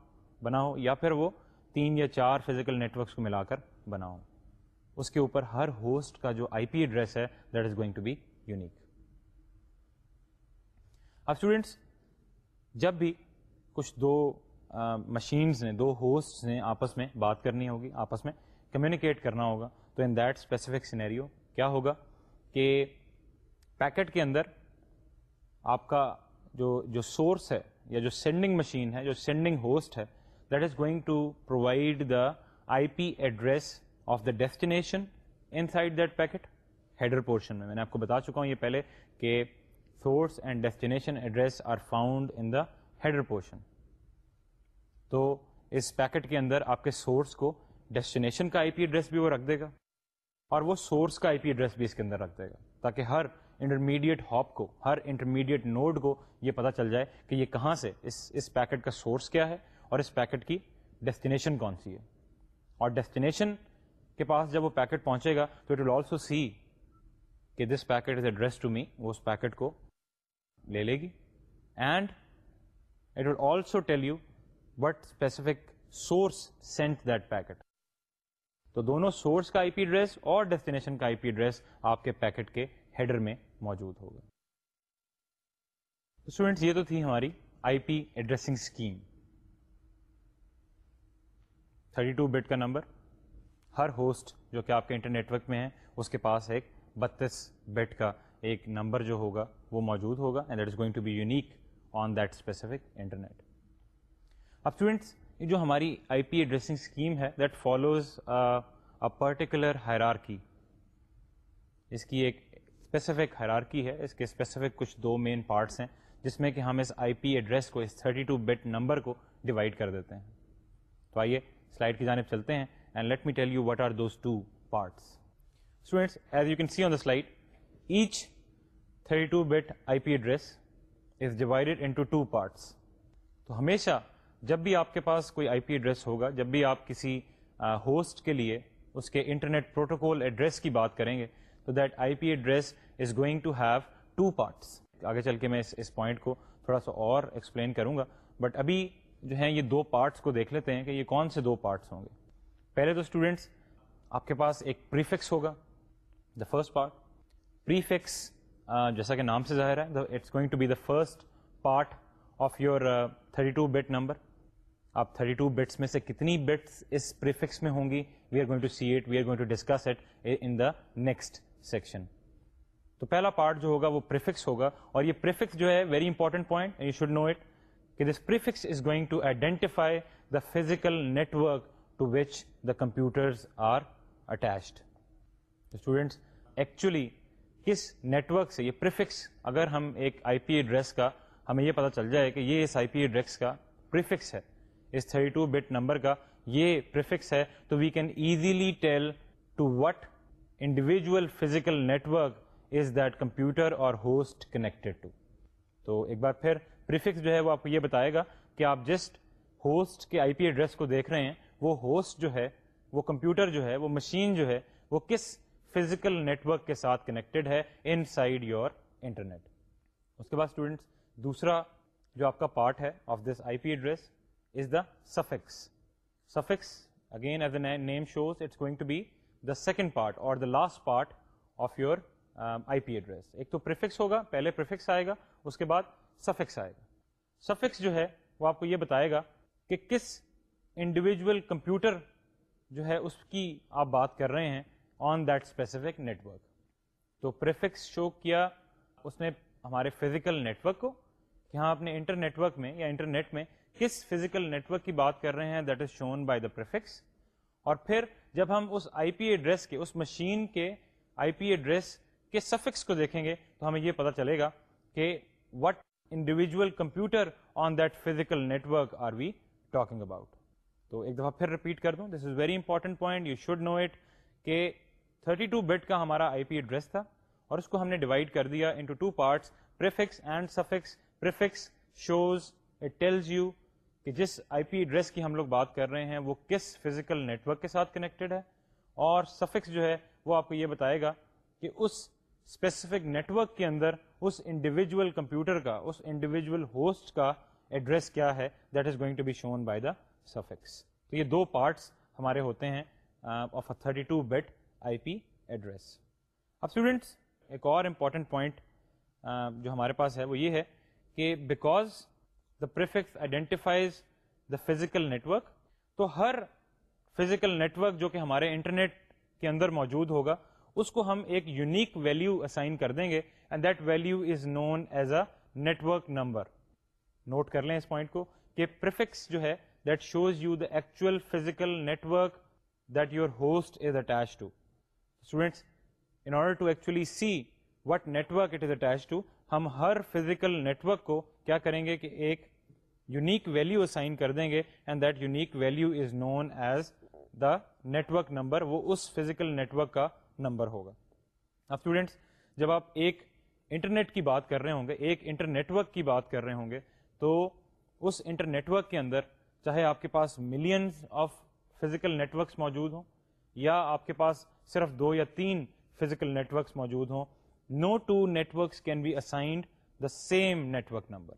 بنا ہو، یا پھر وہ تین یا چار فزیکل نیٹورکس کو ملا کر بنا ہو۔ اس کے اوپر ہر ہوسٹ کا جو آئی پی ایڈریس ہے that is going to be unique اب اسٹوڈینٹس جب بھی کچھ دو مشینز نے دو ہوسٹ نے آپس میں بات کرنی ہوگی، آپس میں کمیونیکیٹ کرنا ہوگا۔ تو ان دیٹ اسپیسیفک سینیریو کیا ہوگا کہ پیکٹ کے اندر آپ کا جو جو سورس ہے یا جو سینڈنگ مشین ہے، جو سینڈنگ ہوسٹ ہے that is going to provide the I P address of the destination inside that packet header portion میں۔ میں نے آپ کو بتا چکا ہوں یہ پہلے کہ source and destination address are found in the header portion تو اس پیکٹ کے اندر آپ کے سورس کو ڈیسٹینیشن کا آئی پی ایڈریس بھی وہ رکھ دے گا اور وہ سورس کا آئی پی ایڈریس بھی اس کے اندر رکھ دے گا تاکہ ہر انٹرمیڈیٹ ہاپ کو، ہر انٹرمیڈیٹ نوڈ کو یہ پتا چل جائے کہ یہ کہاں سے، اس اس پیکٹ کا سورس کیا ہے اور اس پیکٹ کی ڈیسٹینیشن کون سی ہے۔ اور ڈیسٹینیشن کے پاس جب وہ پیکٹ پہنچے گا تو اٹ ول آلسو سی کہ this packet is address to me وہ اس پیکٹ کو لے لے گی۔ And it will also tell you what specific source sent that packet تو دونوں سورس کا آئی پی ایڈریس اور ڈیسٹینیشن کا آئی پی ایڈریس آپ کے پیکٹ کے ہیڈر میں موجود ہوگا اسٹوڈینٹس یہ تو تھی ہماری I P addressing scheme thirty two bit کا نمبر ہر ہوسٹ جو کہ آپ کے انٹرنیٹ ورک میں ہے، اس کے پاس ایک بتیس بٹ کا ایک نمبر جو ہوگا، وہ موجود ہوگا and that is going to be unique on that specific internet اب اسٹوڈینٹس یہ جو ہماری آئی پی ایڈریسنگ اسکیم ہے دیٹ فالوز پرٹیکولر حیرارکی اس کی ایک اسپیسیفک حیرارکی ہے، اس کے اسپیسیفک کچھ دو مین پارٹس ہیں، جس میں کہ ہم اس آئی پی ایڈریس کو، اس 32 ٹو بٹ نمبر کو ڈیوائڈ کر دیتے ہیں۔ تو آئیے سلائڈ کی جانب چلتے ہیں and let me tell you what are those two parts students as you can see on the slide each 32 bit I P address is divided into two parts تو ہمیشہ جب بھی آپ کے پاس کوئی آئی پی ایڈریس ہوگا، جب بھی آپ کسی ہوسٹ کے لیے اس کے انٹرنیٹ پروٹوکول ایڈریس کی بات کریں گے، تو that I P address is going to have two parts. آگے چل کے میں اس اس پوائنٹ کو تھوڑا سا اور ایکسپلین کروں گا۔ بٹ ابھی جو ہیں یہ دو پارٹس کو دیکھ لیتے ہیں کہ یہ کون سے دو پارٹس ہوں گے۔ پہلے تو اسٹوڈینٹس آپ کے پاس ایک پریفکس ہوگا دا فرسٹ پارٹ پریفکس جیسا کہ نام سے ظاہر ہے it's going to be the first part of your thirty two bit number آپ تھرٹی ٹو بٹس میں سے کتنی بٹس اس پریفکس میں ہوں گی we are going to see it we are going to discuss it in the next section تو پہلا پارٹ جو ہوگا وہ پریفکس ہوگا اور یہ پریفکس جو ہے very important point you should know it کہ this prefix is going to identify the physical network to which the computers are attached students actually کس نیٹورک سے، یہ پریفکس اگر ہم ایک آئی پی ایڈریس کا، ہمیں یہ پتا چل جائے کہ یہ اس آئی پی ایڈریس کا پریفکس ہے. اس 32 ٹو بٹ نمبر کا یہ پریفکس ہے تو we can easily tell to what individual physical network is that computer or host connected to تو ایک بار پھر پریفکس جو ہے وہ آپ کو یہ بتائے گا کہ آپ جسٹ ہوسٹ کے آئی پی ایڈریس کو دیکھ رہے ہیں، وہ ہوسٹ جو ہے، وہ کمپیوٹر جو ہے، وہ مشین جو ہے، وہ کس فزیکل نیٹورک کے ساتھ کنیکٹڈ ہے ان سائڈ یور انٹرنیٹ اس کے بعد اسٹوڈینٹس دوسرا جو آپ کا پارٹ ہے of this I P address is the suffix suffix again as a name shows it's going to be the second part or the last part of your I P address ایک تو prefix ہوگا پہلے prefix آئے گا اس کے بعد suffix آئے گا suffix جو ہے وہ آپ کو یہ بتائے گا کہ کس انڈیویجول کمپیوٹر جو ہے اس کی آپ بات کر رہے ہیں آن دیٹ اسپیسیفک نیٹورک تو پریفکس شو کیا اس نے ہمارے فزیکل نیٹورک کو کہ ہاں اپنے انٹر نیٹورک میں یا انٹرنیٹ میں کس فزیکل نیٹورک کی بات کر رہے ہیں that is shown by the prefix اور پھر جب ہم اس آئی پی ایڈریس کے، اس مشین کے آئی پی ایڈریس کے سفکس کو دیکھیں گے تو ہمیں یہ پتا چلے گا کہ what individual computer on that physical network are we talking about تو ایک دفعہ پھر ریپیٹ کر دوں this is very important point you should know it کہ 32 ٹو بٹ کا ہمارا آئی پی ایڈریس تھا اور اس کو ہم نے ڈیوائڈ کر دیا into two parts prefix and suffix prefix shows it tells you کہ جس آئی پی ایڈریس کی ہم لوگ بات کر رہے ہیں، وہ کس فزیکل نیٹورک کے ساتھ کنیکٹڈ ہے؟ اور سفکس جو ہے، وہ آپ کو یہ بتائے گا کہ اس اسپیسیفک نیٹورک کے اندر اس انڈیویجل کمپیوٹر کا، اس انڈیویجل ہوسٹ کا ایڈریس کیا ہے؟ That is going to be shown by the suffix تو یہ دو پارٹس ہمارے ہوتے ہیں of a thirty two bit I P address اب اسٹوڈینٹس ایک اور امپورٹنٹ پوائنٹ جو ہمارے پاس ہے، وہ یہ ہے کہ because the prefix identifies the physical network تو ہر فزیکل نیٹورک جو کہ ہمارے انٹرنیٹ کے اندر موجود ہوگا، اس کو ہم ایک یونیک ویلو اسائن کر دیں گے and that value is known as a network number note کر لیں اس پوائنٹ کو کہ پریفکس جو ہے that shows you the actual physical network that your host is attach to students in order to actually see what network it is attach to ہم ہر physical network کو کیا کریں گے کہ ایک یونیک ویلو اسائن کر دیں گے and that unique value is known as the network number وہ اس فزیکل نیٹورک کا نمبر ہوگا. اب اسٹوڈینٹس جب آپ ایک انٹرنیٹ کی بات کر رہے ہوں گے، ایک انٹر نیٹورک کی بات کر رہے ہوں گے، تو اس انٹر نیٹورک کے اندر چاہے آپ کے پاس ملینز آف فزیکل نیٹورکس موجود ہوں، یا آپ کے پاس صرف دو یا تین فزیکل نیٹورکس موجود ہوں no two networks can be assigned the same network number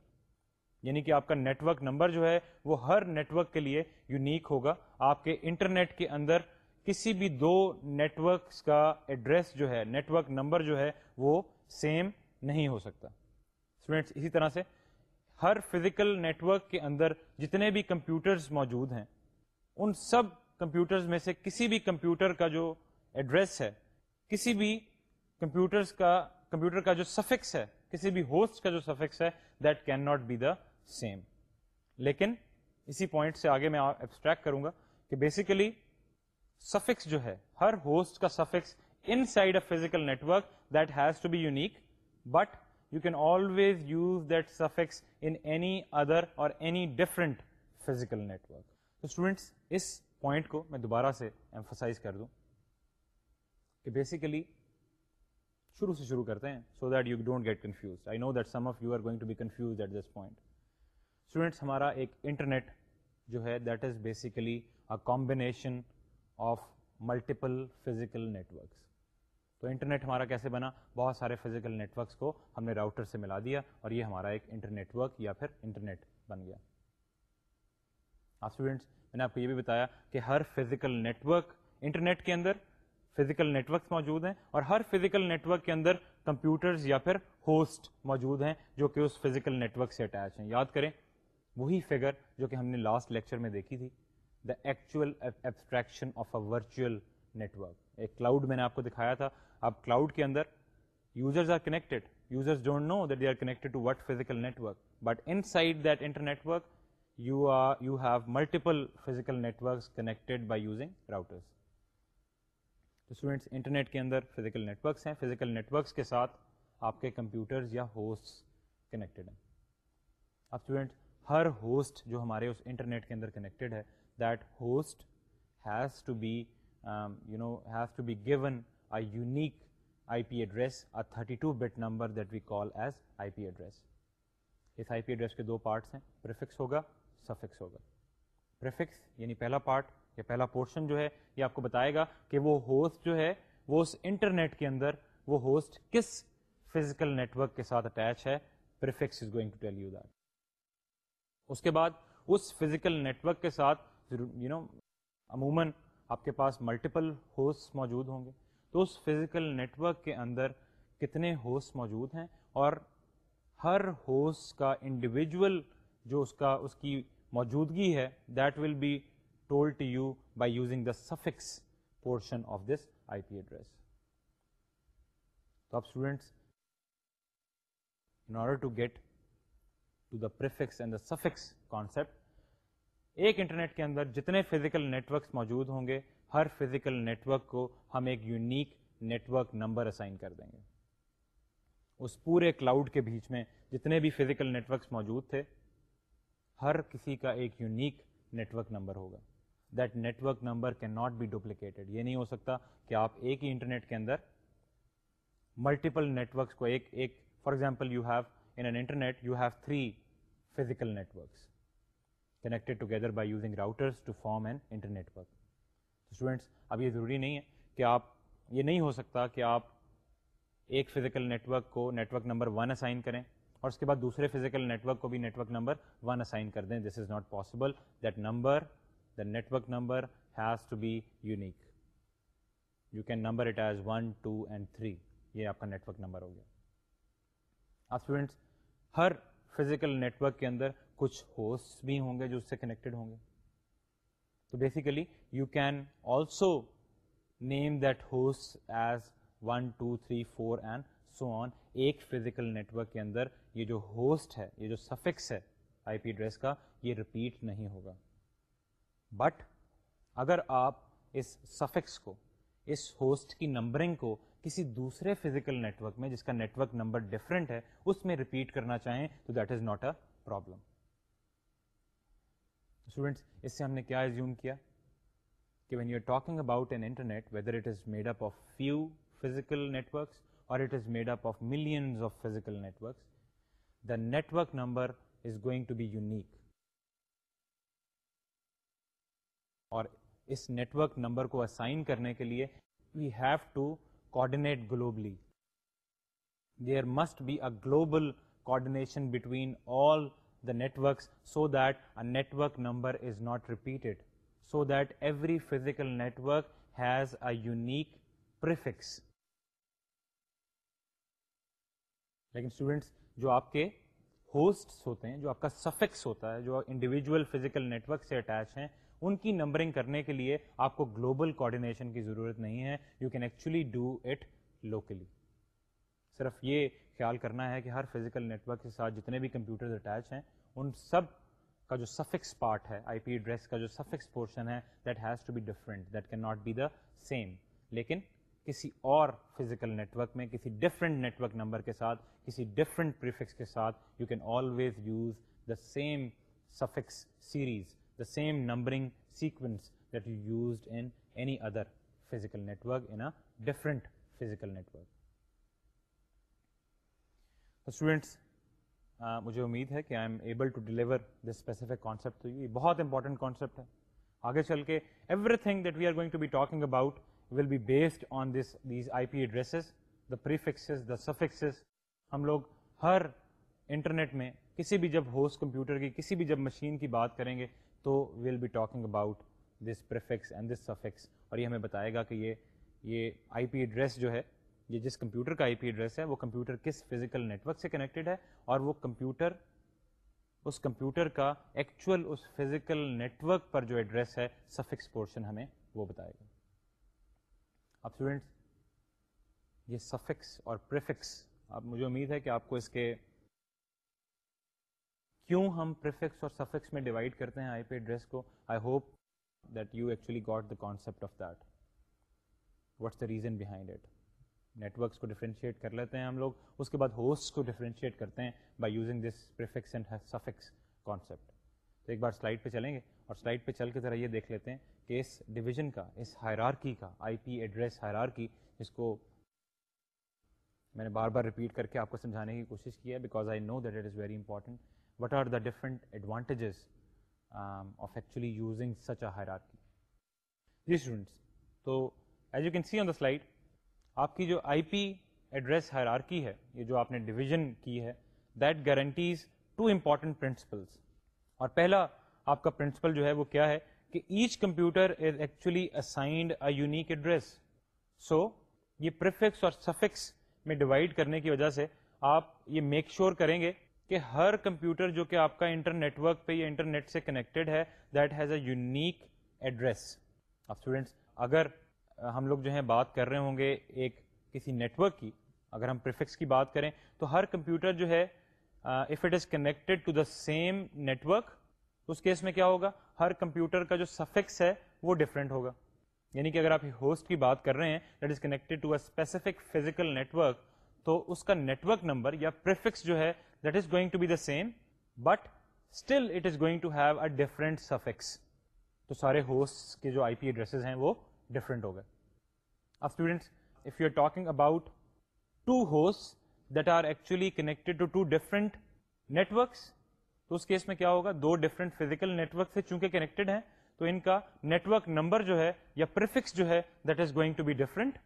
یعنی کہ آپ کا نیٹورک نمبر جو ہے وہ ہر نیٹورک کے لیے یونیک ہوگا۔ آپ کے انٹرنیٹ کے اندر کسی بھی دو نیٹورکس کا ایڈریس جو ہے، نیٹورک نمبر جو ہے، وہ سیم نہیں ہو سکتا۔ اسٹوڈینٹس اسی طرح سے ہر فزیکل نیٹورک کے اندر جتنے بھی کمپیوٹرز موجود ہیں، ان سب کمپیوٹرز میں سے کسی بھی کمپیوٹر کا جو ایڈریس ہے، کسی بھی کمپیوٹرز کا، کمپیوٹر کا جو سفکس ہے، کسی بھی ہوسٹ کا جو سفکس ہے that can not be the same لیکن اسی پوائنٹ سے آگے میں ایبسٹریکٹ کروں گا کہ بیسیکلی سفکس جو ہے، ہر ہوسٹ کا suffix inside a physical network that has to be unique but you can always use that suffix in any other or any different physical network تو اسٹوڈینٹس اس پوائنٹ کو میں دوبارہ سے ایمفسائز کر دوں کہ بیسیکلی شروع سے شروع کرتے ہیں so that you don't get confuse I know that some of you are going to be confuse at this point students ہمارا ایک انٹرنیٹ جو ہے that is basically a combination of multiple physical networks تو internet ہمارا کیسے بنا؟ بہت سارے فزیکل نیٹورکس کو ہم نے راؤٹر سے ملا دیا اور یہ ہمارا ایک انٹرنیٹ ورک یا پھر انٹرنیٹ بن گیا۔ آپ اسٹوڈینٹس میں نے آپ کو یہ بھی بتایا کہ ہر فزیکل نیٹورک انٹرنیٹ کے اندر فزیکل نیٹورکس موجود ہیں اور ہر فزیکل نیٹورک کے اندر کمپیوٹرز یا پھر ہوسٹ موجود ہیں جو کہ اس فزیکل نیٹورک سے اٹیچ ہیں۔ یاد کریں وہی فگر جو کہ ہم نے لاسٹ لیکچر میں دیکھی تھی the actual abstraction of a virtual network ایک کلاؤڈ میں نے آپ کو دکھایا تھا۔ اب کلاؤڈ کے اندر users are connected users don't know that they are connected to what physical network. But inside that internetwork, you have multiple physical networks connected by using routers. تو اسٹوڈینٹس انٹرنیٹ کے اندر فزیکل نیٹورکس ہیں۔ Physical networks کے ساتھ آپ کے computers یا host connected ہیں۔ اب اسٹوڈینٹ ہر ہوسٹ جو ہمارے اس انٹرنیٹ کے اندر کنیکٹڈ ہے that host has to be you know has to be given a unique I P address a thirty two bit number that we call as I P address us I P address کے دو parts ہیں prefix ہوگا suffix ہوگا۔ Prefix یعنی پہلا part یا پہلا portion جو ہے، یہ آپ کو بتائے گا کہ وہ ہوسٹ جو ہے، وہ اس انٹرنیٹ کے اندر وہ ہوسٹ کس فزیکل نیٹورک کے ساتھ اٹیچ ہے۔ Prefix is going to tell you that اس کے بعد اس فزیکل نیٹورک کے ساتھ یو نو عموماً آپ کے پاس ملٹیپل ہوسٹ موجود ہوں گے۔ تو اس فزیکل نیٹورک کے اندر کتنے ہوسٹ موجود ہیں اور ہر ہوسٹ کا انڈیویجول جو اس کا اس کی موجودگی ہے that will be told to you by using the suffix portion of this I P address تو آپ students in order to get to the prefix and the suffix concept ایک انٹرنیٹ کے اندر جتنے فزیکل نیٹورکس موجود ہوں گے، ہر فزیکل نیٹورک کو ہم ایک یونیک نیٹورک نمبر اسائن کر دیں گے۔ اس پورے کلاؤڈ کے بیچ میں جتنے بھی فزیکل نیٹورکس موجود تھے، ہر کسی کا ایک یونیک نیٹورک نمبر ہوگا۔ That network number can not be duplicated یہ نہیں ہو سکتا کہ آپ ایک ہی انٹرنیٹ کے اندر ملٹیپل نیٹورکس کو ایک ایک for example you have in internet you have three physical networks connected together by using routers to form an internetwork students اب یہ ضروری نہیں ہے کہ آپ یہ نہیں ہو سکتا کہ آپ ایک فزیکل نیٹورک کو نیٹورک نمبر ون اسائن کریں اور اس کے بعد دوسرے فزیکل نیٹورک کو بھی نیٹورک نمبر ون اسائن کر دیں. This is not possible that number the network number has to be unique you can number it as one two and three یہ آپ کا نیٹورک نمبر ہو گیا. آپ اسٹوڈینٹس ہر فزیکل نیٹورک کے اندر کچھ ہوسٹ بھی ہوں گے جو اس سے کنیکٹڈ ہوں گے۔ تو basically you can also name that host as one two three four and so on ایک فزیکل نیٹورک کے اندر یہ جو ہوسٹ ہے، یہ جو سفکس ہے آئی پی ایڈریس کا، یہ ریپیٹ نہیں ہوگا۔ بٹ اگر آپ اس سفکس کو، اس ہوسٹ کی نمبرنگ کو کسی دوسرے فزیکل نیٹورک میں جس کا نیٹورک نمبر ڈفرینٹ ہے، اس میں ریپیٹ کرنا چاہیں تو that is not a problem students اس سے ہم نے کیا ایزیوم کیا؟ کہ when you are talking about an internet whether it is made up of few physical networks or it is made up of millions of physical networks the network number is going to be unique اور اس network number کو assign کرنے کے لیے we have to coordinate globally there must be a global coordination between all the networks so that a network number is not repeated so that every physical network has a unique prefix لیکن students جو آپ کے host ہوتے ہیں جو آپ کا suffix ہوتا ہے جو انڈیویجول فزیکل نیٹورک سے اٹیچ ہیں ان کی نمبرنگ کرنے کے لیے آپ کو گلوبل کوآڈینیشن کی ضرورت نہیں ہے. You can actually do it locally صرف یہ خیال کرنا ہے کہ ہر فزیکل نیٹورک کے ساتھ جتنے بھی کمپیوٹر اٹیچ ہیں، ان سب کا جو سفکس پارٹ ہے آئی پی ایڈریس کا جو سفکس پورشن ہے that has to be different that can not be the same لیکن کسی اور فزیکل نیٹورک میں، کسی ڈفرنٹ نیٹورک نمبر کے ساتھ، کسی ڈفرنٹ پریفکس کے ساتھ you can always use the same suffix series the same numbering sequence that you used in any other physical network in a different physical network. So students, مجھے امید ہے کہ I am able to deliver this specific concept تو یہ بہت important concept ہے۔ آگے چل کے everything that we are going to be talking about will be based on this these I P addresses the prefixes the suffixes ہم لوگ ہر انٹرنیٹ میں کسی بھی جب ہوسٹ کمپیوٹر کی کسی بھی جب مشین کی بات کریں گے تو we'll be talking about this prefix and this suffix اور یہ ہمیں بتائے گا کہ یہ یہ آئی پی ایڈریس جو ہے، یہ جس کمپیوٹر کا آئی پی ایڈریس ہے، وہ کمپیوٹر کس فزیکل نیٹورک سے کنیکٹڈ ہے اور وہ کمپیوٹر اس کمپیوٹر کا ایکچوئل اس فزیکل نیٹورک پر جو ایڈریس ہے سفکس پورشن ہمیں وہ بتائے گا۔ اب اسٹوڈینٹس یہ سفکس اور پریفکس اب مجھے امید ہے کہ آپ کو اس کے کیوں ہم پریفکس اور سفکس میں ڈیوائڈ کرتے ہیں آئی پی ایڈریس کو؟ I hope that you actually got the concept of that what's the reason behind it networks کو ڈفرینشیٹ کر لیتے ہیں ہم لوگ، اس کے بعد ہوسٹ کو ڈفرینشیٹ کرتے ہیں by using this prefix and suffix concept تو ایک بار سلائڈ پہ چلیں گے اور سلائڈ پہ چل کے ذرا یہ دیکھ لیتے ہیں کہ اس ڈویژن کا، اس ہائرارکی کا آئی پی ایڈریس ہائرارکی جس کو میں نے بار بار ریپیٹ کر کے آپ کو سمجھانے کی کوشش کی ہے because I know that it is very important what are the different advantages of actually using such a hierarchy G students تو as you can see on the slide آپ کی جو آئی پی ایڈریس ہائرارکی ہے یہ جو آپ نے division کی ہے that guarantees two important principles اور پہلا آپ کا پرنسپل جو ہے وہ کیا ہے کہ each computer is actually assigned a unique address so یہ پریفکس اور سفکس میں ڈیوائڈ کرنے کی وجہ سے آپ یہ میک شیور sure کریں گے کہ ہر کمپیوٹر جو کہ آپ کا انٹرنیٹ ورک پہ یا انٹرنیٹ سے کنیکٹڈ ہے that has a unique address اب اسٹوڈینٹس اگر ہم لوگ جو ہے بات کر رہے ہوں گے ایک کسی نیٹورک کی، اگر ہم پریفکس کی بات کریں، تو ہر کمپیوٹر جو ہے if it is connected to the same network us case میں کیا ہوگا؟ ہر کمپیوٹر کا جو سفکس ہے، وہ ڈفرینٹ ہوگا۔ یعنی کہ اگر آپ ہوسٹ کی بات کر رہے ہیں that is connected to a specific physical network تو اس کا نیٹورک نمبر یا پریفکس جو ہے that is going to be the same but still it is going to have a different suffix تو سارے ہوسٹ کے جو آئی پی ایڈریسز ہیں وہ ڈفرنٹ ہو گئے. اب students if you are talking about two host that are actually connected to two different networks تو اس کیس میں کیا ہوگا؟ دو ڈفرنٹ فزیکل نیٹورک سے چونکہ کنیکٹڈ ہیں، تو ان کا نیٹورک نمبر جو ہے یا پریفکس جو ہے that is going to be different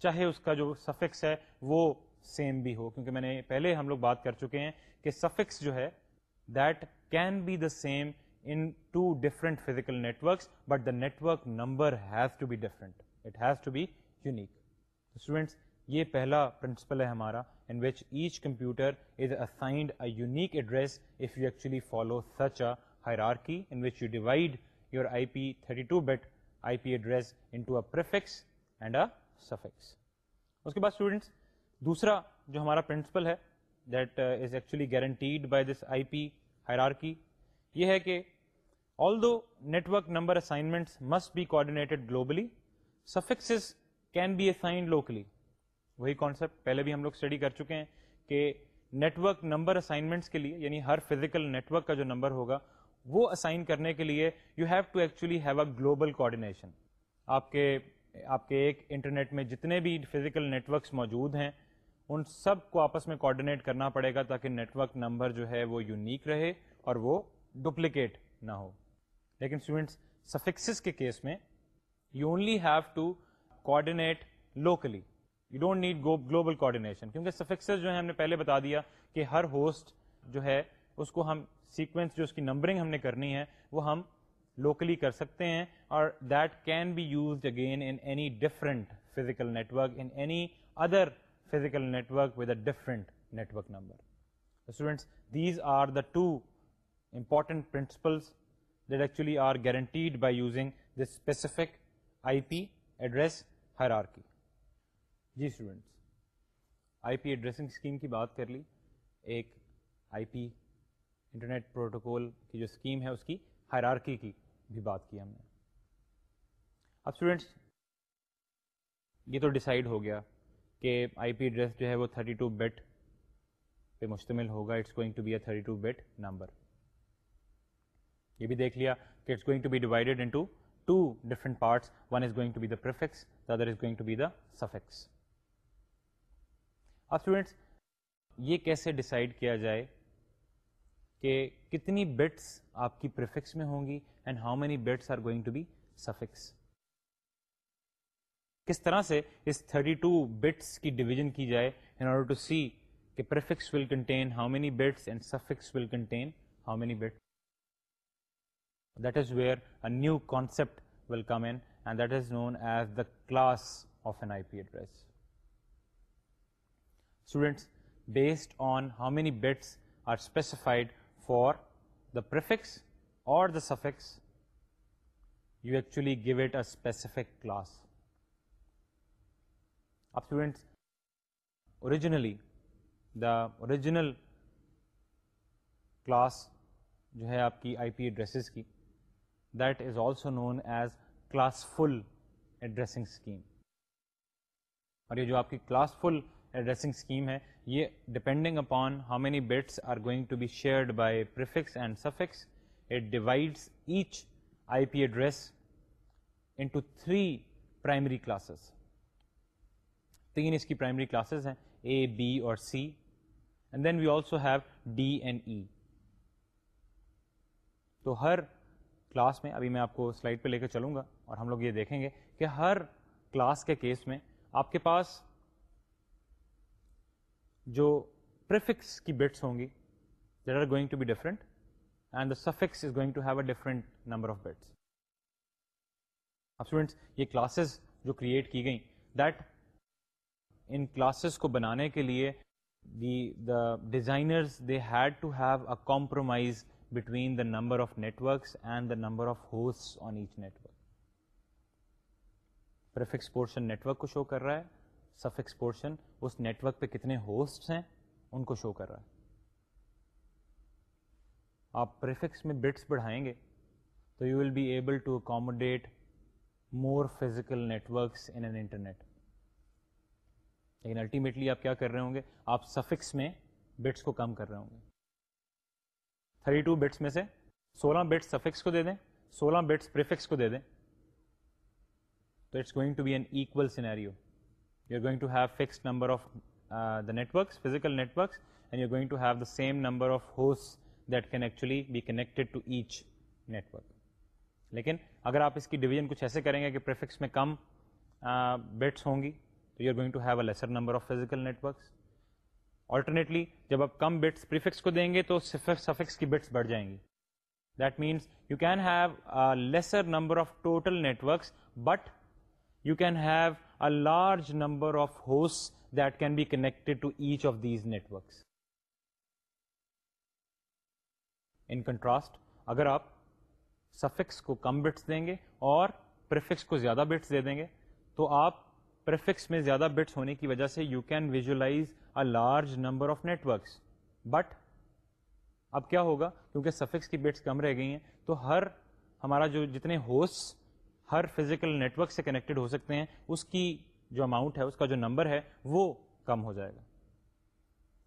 چاہے اس کا جو سفکس ہے وہ سیم بھی ہو، کیونکہ میں نے پہلے ہم لوگ بات کر چکے ہیں کہ سفکس جو ہے that can be the same in two different physical networks but the network number has to be different it has to be unique students یہ پہلا پرنسپل ہے ہمارا، in which each computer is assigned a unique address if you actually follow such a hierarchy in which you divide your IP 32-bit IP address into a prefix and a suffix. اس کے بعد students دوسرا جو ہمارا principle ہے that is actually guaranteed by this I P hierarchy یہ ہے کہ all two network number assignments must be coordinated globally suffixes can be assigned locally وہی کانسیپٹ پہلے بھی ہم لوگ اسٹڈی کر چکے ہیں کہ نیٹورک نمبر اسائنمنٹس کے لیے یعنی ہر فزیکل نیٹورک کا جو نمبر ہوگا، وہ اسائن کرنے کے لیے you have to actually have a global coordination آپ کے آپ کے ایک انٹرنیٹ میں جتنے بھی فزیکل نیٹورکس موجود ہیں ان سب کو آپس میں کوآڈینیٹ کرنا پڑے گا تاکہ نیٹورک نمبر جو ہے وہ یونیک رہے اور وہ ڈپلیکیٹ نہ ہو۔ لیکن اسٹوڈینٹس سفکسز کے کیس میں you only have to coordinate locally you don't need global coordination کیونکہ سفکسز جو ہے ہم نے پہلے بتا دیا کہ ہر ہوسٹ جو ہے اس کو ہم سیکوینس جو اس کی نمبرنگ ہم نے کرنی ہے وہ ہم لوکلی کر سکتے ہیں اور that can be used again in any different physical network in any other physical network with a different network number students these are the two important principles that actually are guaranteed by using this specific I P address hierarchy G students I P addressing scheme کی بات کر لی ایک I P internet protocol کی جو scheme ہے اس کی ہائرارکی کی بھی بات کی ہم نے اب اسٹوڈینٹس یہ تو ڈسائڈ ہو گیا کہ آئی پی ایڈریس جو ہے وہ 32 ٹو بیٹ پہ مشتمل ہوگا۔ It's going to be a 32 two bit number. یہ بھی دیکھ لیا کہ it's going to be divided into two different parts one is going to be the prefix the other is going to be the suffix اب students یہ کیسے decide کیا جائے کہ کتنی بٹس آپ کی پریفکس میں ہوں گی and how many bits are going to be suffix کس طرح سے اس 32 ٹو بٹس کی ڈویژن کی جائے ان آرڈر ٹو سی کہ prefix will contain how many bits and suffix will contain how many bit that is where a new concept will come in and that is known as the class of an I P address students based on how many bits are specified for the prefix اور the suffix you actually give it a specific class اب students originally the original class جو ہے آپ کی I P addresses کی that is also known as classful addressing scheme اور یہ جو آپ کی کلاس فل ایڈریسنگ اسکیم ہے، یہ depending upon how many bits are going to be shared by prefix and suffix it divides each I P address into three primary classes تین اس کی پرائمری کلاسز ہیں اے بی اور C and then we also have D and E تو ہر class میں، ابھی میں آپ کو سلائڈ پہ لے کے چلوں گا اور ہم لوگ یہ دیکھیں گے کہ ہر کلاس کے کیس میں آپ کے پاس جو پریفکس کی بٹس ہوں گی that are going to be different and the suffix is going to have a different number of bits اب اسٹوڈینٹس یہ کلاسز جو کریٹ کی گئیں دیٹ ان کلاسز کو بنانے کے لیے the the designers they had to have a compromise between the number of networks and the number of host on each network prefix portion network کو show کر رہا ہے سفکس پورشن اس network پہ کتنے ہوسٹس ہیں، ان کو شو کر رہا ہے۔ آپ پریفکس میں بٹس بڑھائیں گے تو you will be able to accommodate more physical networks in an internet لیکن الٹیمیٹلی آپ کیا کر رہے ہوں گے؟ آپ سفکس میں بٹس کو کم کر رہے ہوں گے۔ تھرٹی ٹو بٹس میں سے سولہ بٹس سفکس کو دے دیں، سولہ بٹس پریفکس کو دے دیں۔ تو it's going to be an equal scenario you are going to have fix number of the networks physical networks and you going to have the same number of host that can actually be connected to each network لیکن اگر آپ اس کی division کچھ ایسے کریں گے کہ prefix میں کم uh, بٹس ہوں گی تو you are going to have a lesser number of physical networks alternately جب آپ کم بٹس پریفکس کو دیں گے تو سفکس کی بٹس بڑھ جائیں گی. That means you can have lesser number of total networks but you can have a large number of host that can be connected to each of these networks in contrast اگر آپ suffix کو کم bits دیں گے اور prefix کو زیادہ bits they دیں گے، تو آپ پریفکس میں زیادہ بٹس ہونے کی وجہ سے you can visualize a large number of networks but اب کیا ہوگا؟ کیونکہ سفکس کی بٹس کم رہ گئی ہیں، تو ہر ہمارا جو جتنے ہوسٹ ہر فزیکل نیٹورک سے کنیکٹڈ ہو سکتے ہیں، اس کی جو اماؤنٹ ہے، اس کا جو نمبر ہے، وہ کم ہو جائے گا۔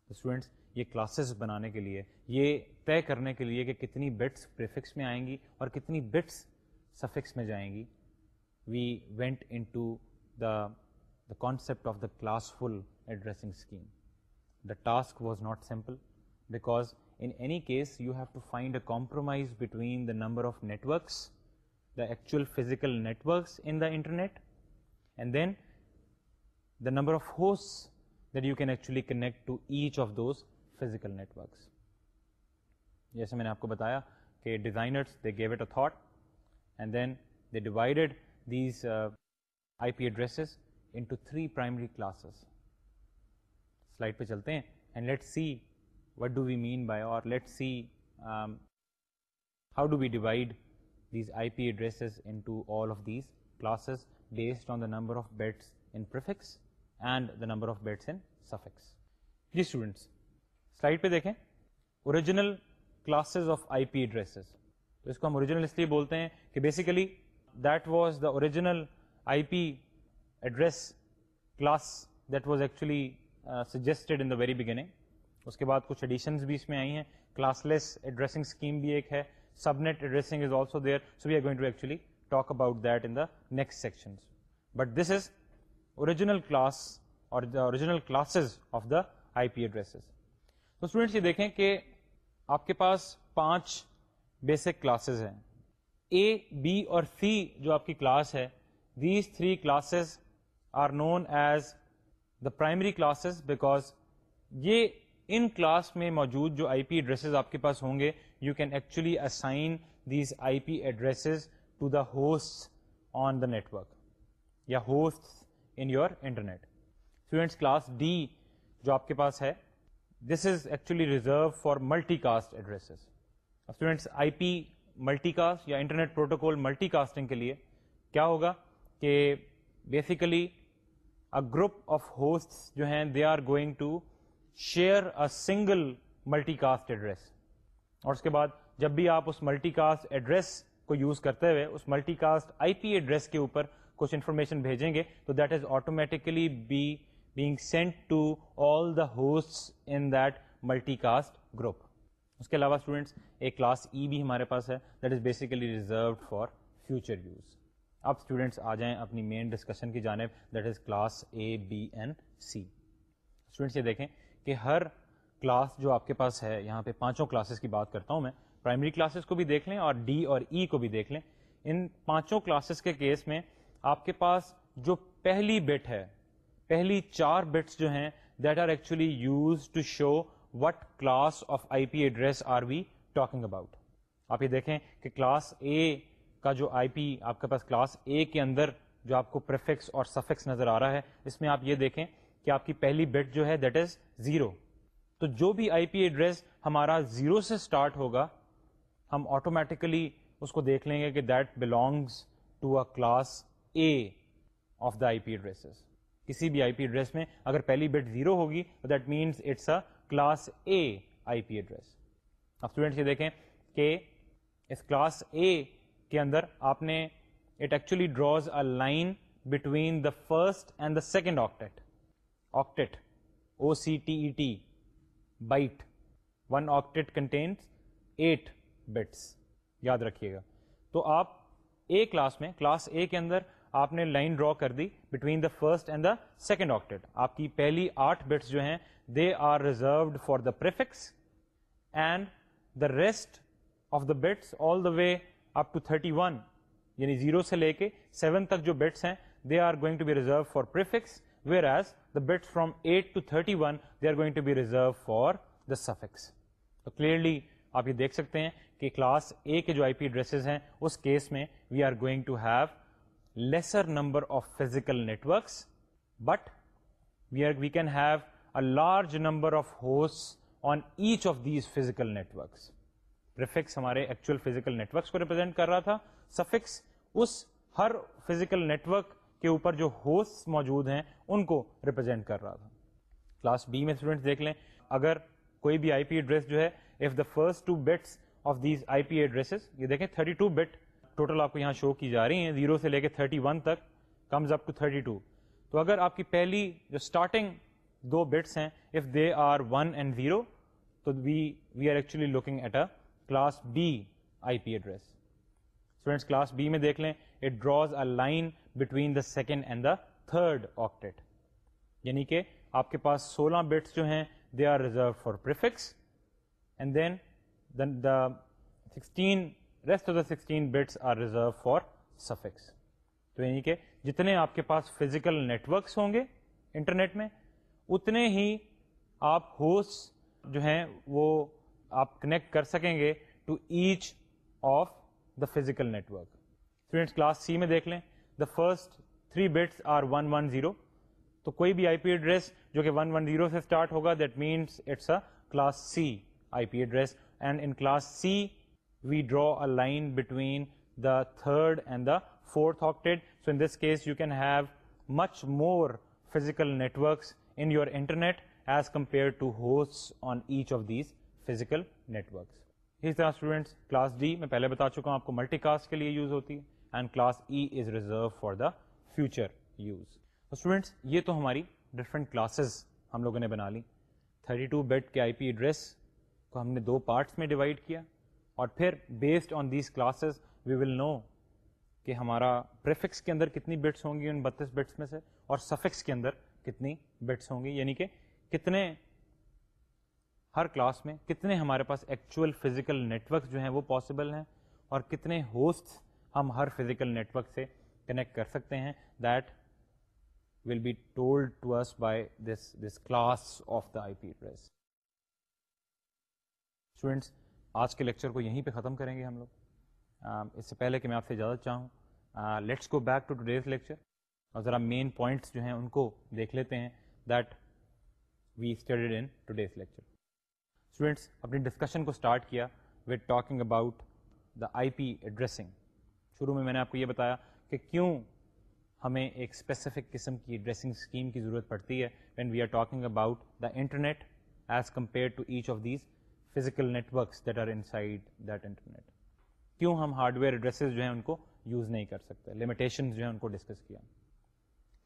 اسٹوڈینٹس یہ کلاسز بنانے کے لیے، یہ طے کرنے کے لیے کہ کتنی بٹس پریفکس میں آئیں گی اور کتنی بٹس سفکس میں جائیں گی۔ We went into the the concept of the classful addressing scheme the task was not simple because in any case you have to find a compromise between the number of networks the actual physical networks in the internet and then the number of host that you can actually connect to each of those physical networks جیسے میں نے آپ کو بتایا کہ designers they gave it a thought and then they divided these I P addresses into three primary classes slide پہ چلتے ہیں and let see what do we mean by اور let see how do we divide these I P addresses into all of these classes based on the number of bits in prefix and the number of bits in suffix G students slide پہ دیکھیں original classes of I P addresses تو اس کو ہم original اس لیے بولتے ہیں کہ basically that was the original I P address class that was actually suggested in the very beginning اس کے بعد کچھ ایڈیشنز بھی اس میں آئی ہیں کلاس لیس ایڈریسنگ اسکیم بھی ایک ہے subnet addressing is also there so we are going to actually talk about that in the next section but this is original class اور original classes of the I P addresses تو students یہ دیکھیں کہ آپ کے پاس پانچ basic classes ہیں A B اور سی جو آپ کی کلاس ہے these three classes are known as the primary classes because یہ ان کلاس میں موجود جو آئی پی ایڈریسز آپ کے پاس ہوں گے you can actually assign these I P addresses to the host on the network یا host in your internet students class D جو آپ کے پاس ہے this is actually reserve for multicast addresses students I P multicast یا internet protocol multicasting کے لیے کیا ہوگا کہ بیسیکلی گروپ آف ہوسٹ جو ہیں they are going to share a single multicast address اور اس کے بعد جب بھی آپ اس ملٹی کاسٹ ایڈریس کو یوز کرتے ہوئے اس multicast I P address کے اوپر کچھ انفارمیشن بھیجیں گے، تو that is automatically be being sent to all the host in that multicast group اس کے علاوہ اسٹوڈینٹس ایک کلاس ای e بھی ہمارے پاس ہے that is basically reserved for future use اب اسٹوڈینٹس آ جائیں اپنی مین ڈسکشن کی جانب that is class A B and C students یہ دیکھیں کہ ہر کلاس جو آپ کے پاس ہے، یہاں پہ پانچوں کلاسز کی بات کرتا ہوں میں پرائمری کلاسز کو بھی دیکھ لیں اور ڈی اور ای e کو بھی دیکھ لیں۔ ان پانچوں کلاسز کے کیس میں آپ کے پاس جو پہلی بٹ ہے، پہلی چار بٹس جو ہیں that are actually use to show what class of I P address are we talking about آپ یہ دیکھیں کہ کلاس اے کا جو آئی پی آپ کے پاس کلاس اے کے اندر جو آپ کو پریفکس اور سفکس نظر آ رہا ہے، اس میں آپ یہ دیکھیں کہ آپ کی پہلی بٹ جو ہے دیٹ از زیرو تو جو بھی آئی پی ایڈریس ہمارا زیرو سے اسٹارٹ ہوگا، ہم آٹومیٹیکلی اس کو دیکھ لیں گے کہ that belongs to a class A of the I P addresses کسی بھی آئی پی ایڈریس میں اگر پہلی بٹ زیرو ہوگی، تو that means it's a class A I P address اب اسٹوڈینٹس یہ دیکھیں کہ اس کلاس اے کے اندر آپ نے it actually draws a line between the first and the second octet octet O C T E T byte one octet contains eight bits یاد رکھیے گا. تو آپ اے کلاس میں کلاس اے کے اندر آپ نے لائن ڈرا کر دی between the first and the second octet آپ کی پہلی آٹھ بٹس جو ہیں they are reserved for the prefix and the rest of the bits all the way up to thirty one یعنی زیرو سے لے کے سیون تک جو بٹس ہیں they are going to be reserve for prefix whereas the bits from eight to thirty one they are going to be reserve for the suffix تو clearly آپ یہ دیکھ سکتے ہیں کہ کلاس اے کے جو آئی پی ایڈریسز ہیں، اس کیس میں we are going to have lesser number of physical networks but we are we can have a large number of ہوس on each of these physical networks prefix ہمارے actual physical networks کو represent کر رہا تھا۔ Suffix اس ہر physical network کے اوپر جو ہوسٹ موجود ہیں، ان کو ریپرزینٹ کر رہا تھا۔ کلاس بی میں اسٹوڈینٹس دیکھ لیں۔ اگر کوئی بھی آئی پی ایڈریس جو ہے if the first two bits of these I P addresses یہ دیکھیں 32 ٹو بٹ ٹوٹل آپ کو یہاں شو کی جا رہی ہیں زیرو سے لے کے 31 تک کمز اپ ٹو 32 تو اگر آپ کی پہلی جو اسٹارٹنگ دو بٹس ہیں if they are one and zero تو we we are actually looking at a class B I P address students class B میں دیکھ لیں it draws a line between the second and the third octet یعنی کہ آپ کے پاس سولہ بٹس جو ہیں they are reserve for prefix and then then the sixteen rest of the sixteen bits are reserve for suffix تو یعنی کہ جتنے آپ کے پاس فزیکل نیٹورکس ہوں گے انٹرنیٹ میں، اتنے ہی آپ ہوس جو ہیں وہ آپ کنیکٹ کر سکیں گے to each of the physical network students class C میں دیکھ لیں. The first three bits are one one zero تو کوئی بھی آئی پی ایڈریس جو کہ ون ون زیرو سے اسٹارٹ ہوگا that means it's a class C I P address and in class C we draw a line between the third and the fourth octet so in this case you can have much more physical networks in your internet as compare to host on each of these physical networks اسی طرح students class D میں پہلے بتا چکا ہوں آپ کو multi cost کے لیے یوز ہوتی ہے and class E is reserve for the future use students یہ تو ہماری ڈفرنٹ کلاسز ہم لوگوں نے بنا لی. 32 ٹو بیڈ کے آئی پی ایڈریس کو ہم نے دو پارٹس میں ڈیوائڈ کیا، اور پھر based on these classes we will know کہ ہمارا پریفکس کے اندر کتنی بٹس ہوں گی ان بتیس بٹس میں سے، اور سفکس کے اندر کتنی بٹس ہوں گی. یعنی کہ کتنے ہر کلاس میں کتنے ہمارے پاس ایکچوئل فزیکل نیٹورکس جو ہیں وہ پاسبل ہیں اور کتنے ہوسٹ ہم ہر فزیکل نیٹورک سے کنیکٹ کر سکتے ہیں that will be told to us by this this class of the I P address students آج کے لیکچر کو یہیں پہ ختم کریں گے ہم لوگ. اس سے پہلے کہ میں آپ سے اجازت چاہوں let's go back to today's lecture اور ذرا مین پوائنٹس جو ہیں ان کو دیکھ لیتے ہیں that we studied in today's lecture students اپنی ڈسکشن کو اسٹارٹ کیا with talking about the I P addressing شروع میں میں نے آپ کو یہ بتایا کہ کیوں ہمیں ایک اسپیسیفک قسم کی ایڈریسنگ اسکیم کی ضرورت پڑتی ہے when we are talking about the internet as compare to each of these physical networks that are inside that internet کیوں ہم ہارڈ ویئر ایڈریسز جو ہیں ان کو یوز نہیں کر سکتے؟ لمیٹیشن جو ہیں ان کو ڈسکس کیا۔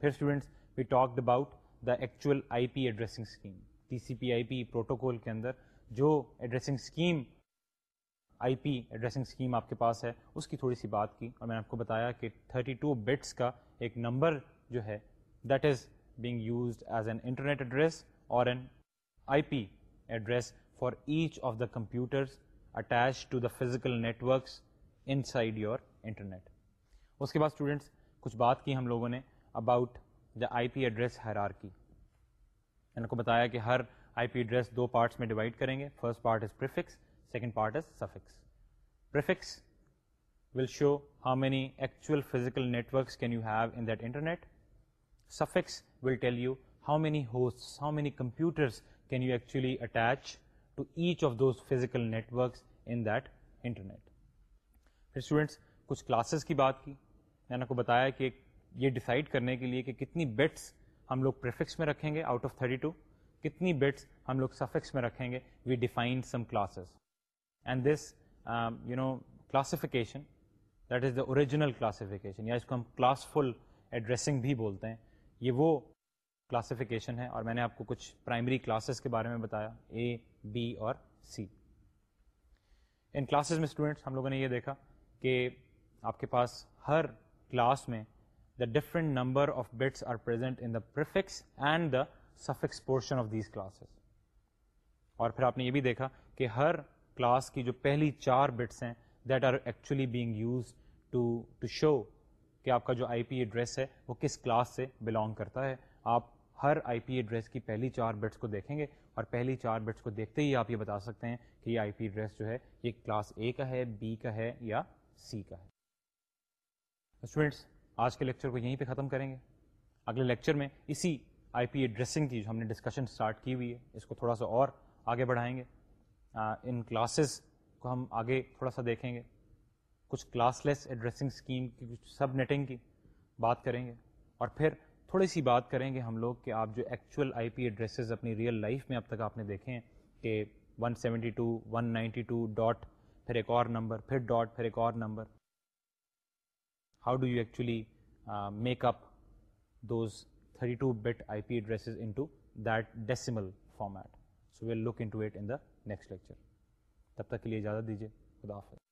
پھر students we talked about the actual I P addressing scheme T C P I P protocol کے اندر جو addressing scheme I P addressing scheme آپ کے پاس ہے، اس کی تھوڑی سی بات کی اور میں نے آپ کو بتایا کہ 32 ٹو بٹس کا ایک نمبر جو ہے that is being used as an internet address اور an I P address for each of the computers attach to the physical networks inside your internet اس کے بعد اسٹوڈینٹس کچھ بات کی ہم لوگوں نے about the I P address ہیرار کی میں نے کو بتایا کہ ہر آئی پی ایڈریس دو پارٹس میں ڈیوائڈ کریں گے۔ First part is prefix second part is suffix prefix will show how many actual physical networks can you have in that internet suffix will tell you how many host how many computers can you actually attach to each of those physical networks in that internet پھر students کچھ classes کی بات کی۔ میں نے کو بتایا کہ یہ ڈیسائڈ کرنے کے لیے کہ کتنی بٹس ہم لوگ پریفکس میں رکھیں گے آؤٹ آف تھرٹی ٹو کتنی بٹس ہم لوگ سفکس میں رکھیں گے we define some classes and this you know classification that is the original classification یا اس کو ہم کلاس فل ایڈریسنگ بھی بولتے ہیں، یہ وہ کلاسیفیکیشن ہے، اور میں نے آپ کو کچھ پرائمری کلاسز کے بارے میں بتایا اے بی اور سی ان کلاسز میں اسٹوڈینٹس ہم لوگوں نے یہ دیکھا کہ آپ کے پاس ہر کلاس میں the different number of bits are present in the prefix and the suffix portion of these classes اور پھر آپ نے یہ بھی دیکھا کہ ہر کلاس کی جو پہلی چار بٹس ہیں that are actually being use to to show کہ آپ کا جو آئی پی ایڈریس ہے وہ کس کلاس سے بلانگ کرتا ہے، آپ ہر آئی پی ایڈریس کی پہلی چار بٹس کو دیکھیں گے اور پہلی چار بٹس کو دیکھتے ہی آپ یہ بتا سکتے ہیں کہ یہ آئی پی ایڈریس جو ہے یہ کلاس اے کا ہے بی کا ہے یا سی کا ہے۔ اسٹوڈینٹس آج کے لیکچر کو یہیں پہ ختم کریں گے۔ اگلے لیکچر میں اسی آئی پی ایڈریسنگ کی جو ہم نے ڈسکشن اسٹارٹ کی ہوئی ہے، اس کو تھوڑا سا اور آگے بڑھائیں گے۔ ان کلاسز کو ہم آگے تھوڑا سا دیکھیں گے۔ کچھ کلاس لیس ایڈریسنگ اسکیم کی، کچھ سب نیٹنگ کی بات کریں گے۔ اور پھر تھوڑی سی بات کریں گے ہم لوگ کہ آپ جو ایکچوئل آئی پی ایڈریسز اپنی ریئل لائف میں اب تک آپ نے دیکھے ہیں کہ one seventy two one ninety two dot پھر ایک اور نمبر پھر ڈاٹ پھر ایک اور number how do you actually make up those thirty two bit I P addresses into that decimal format so we'll look into it in the next lecture تب تک کے لیے اجازت دیجیے خدا حافظ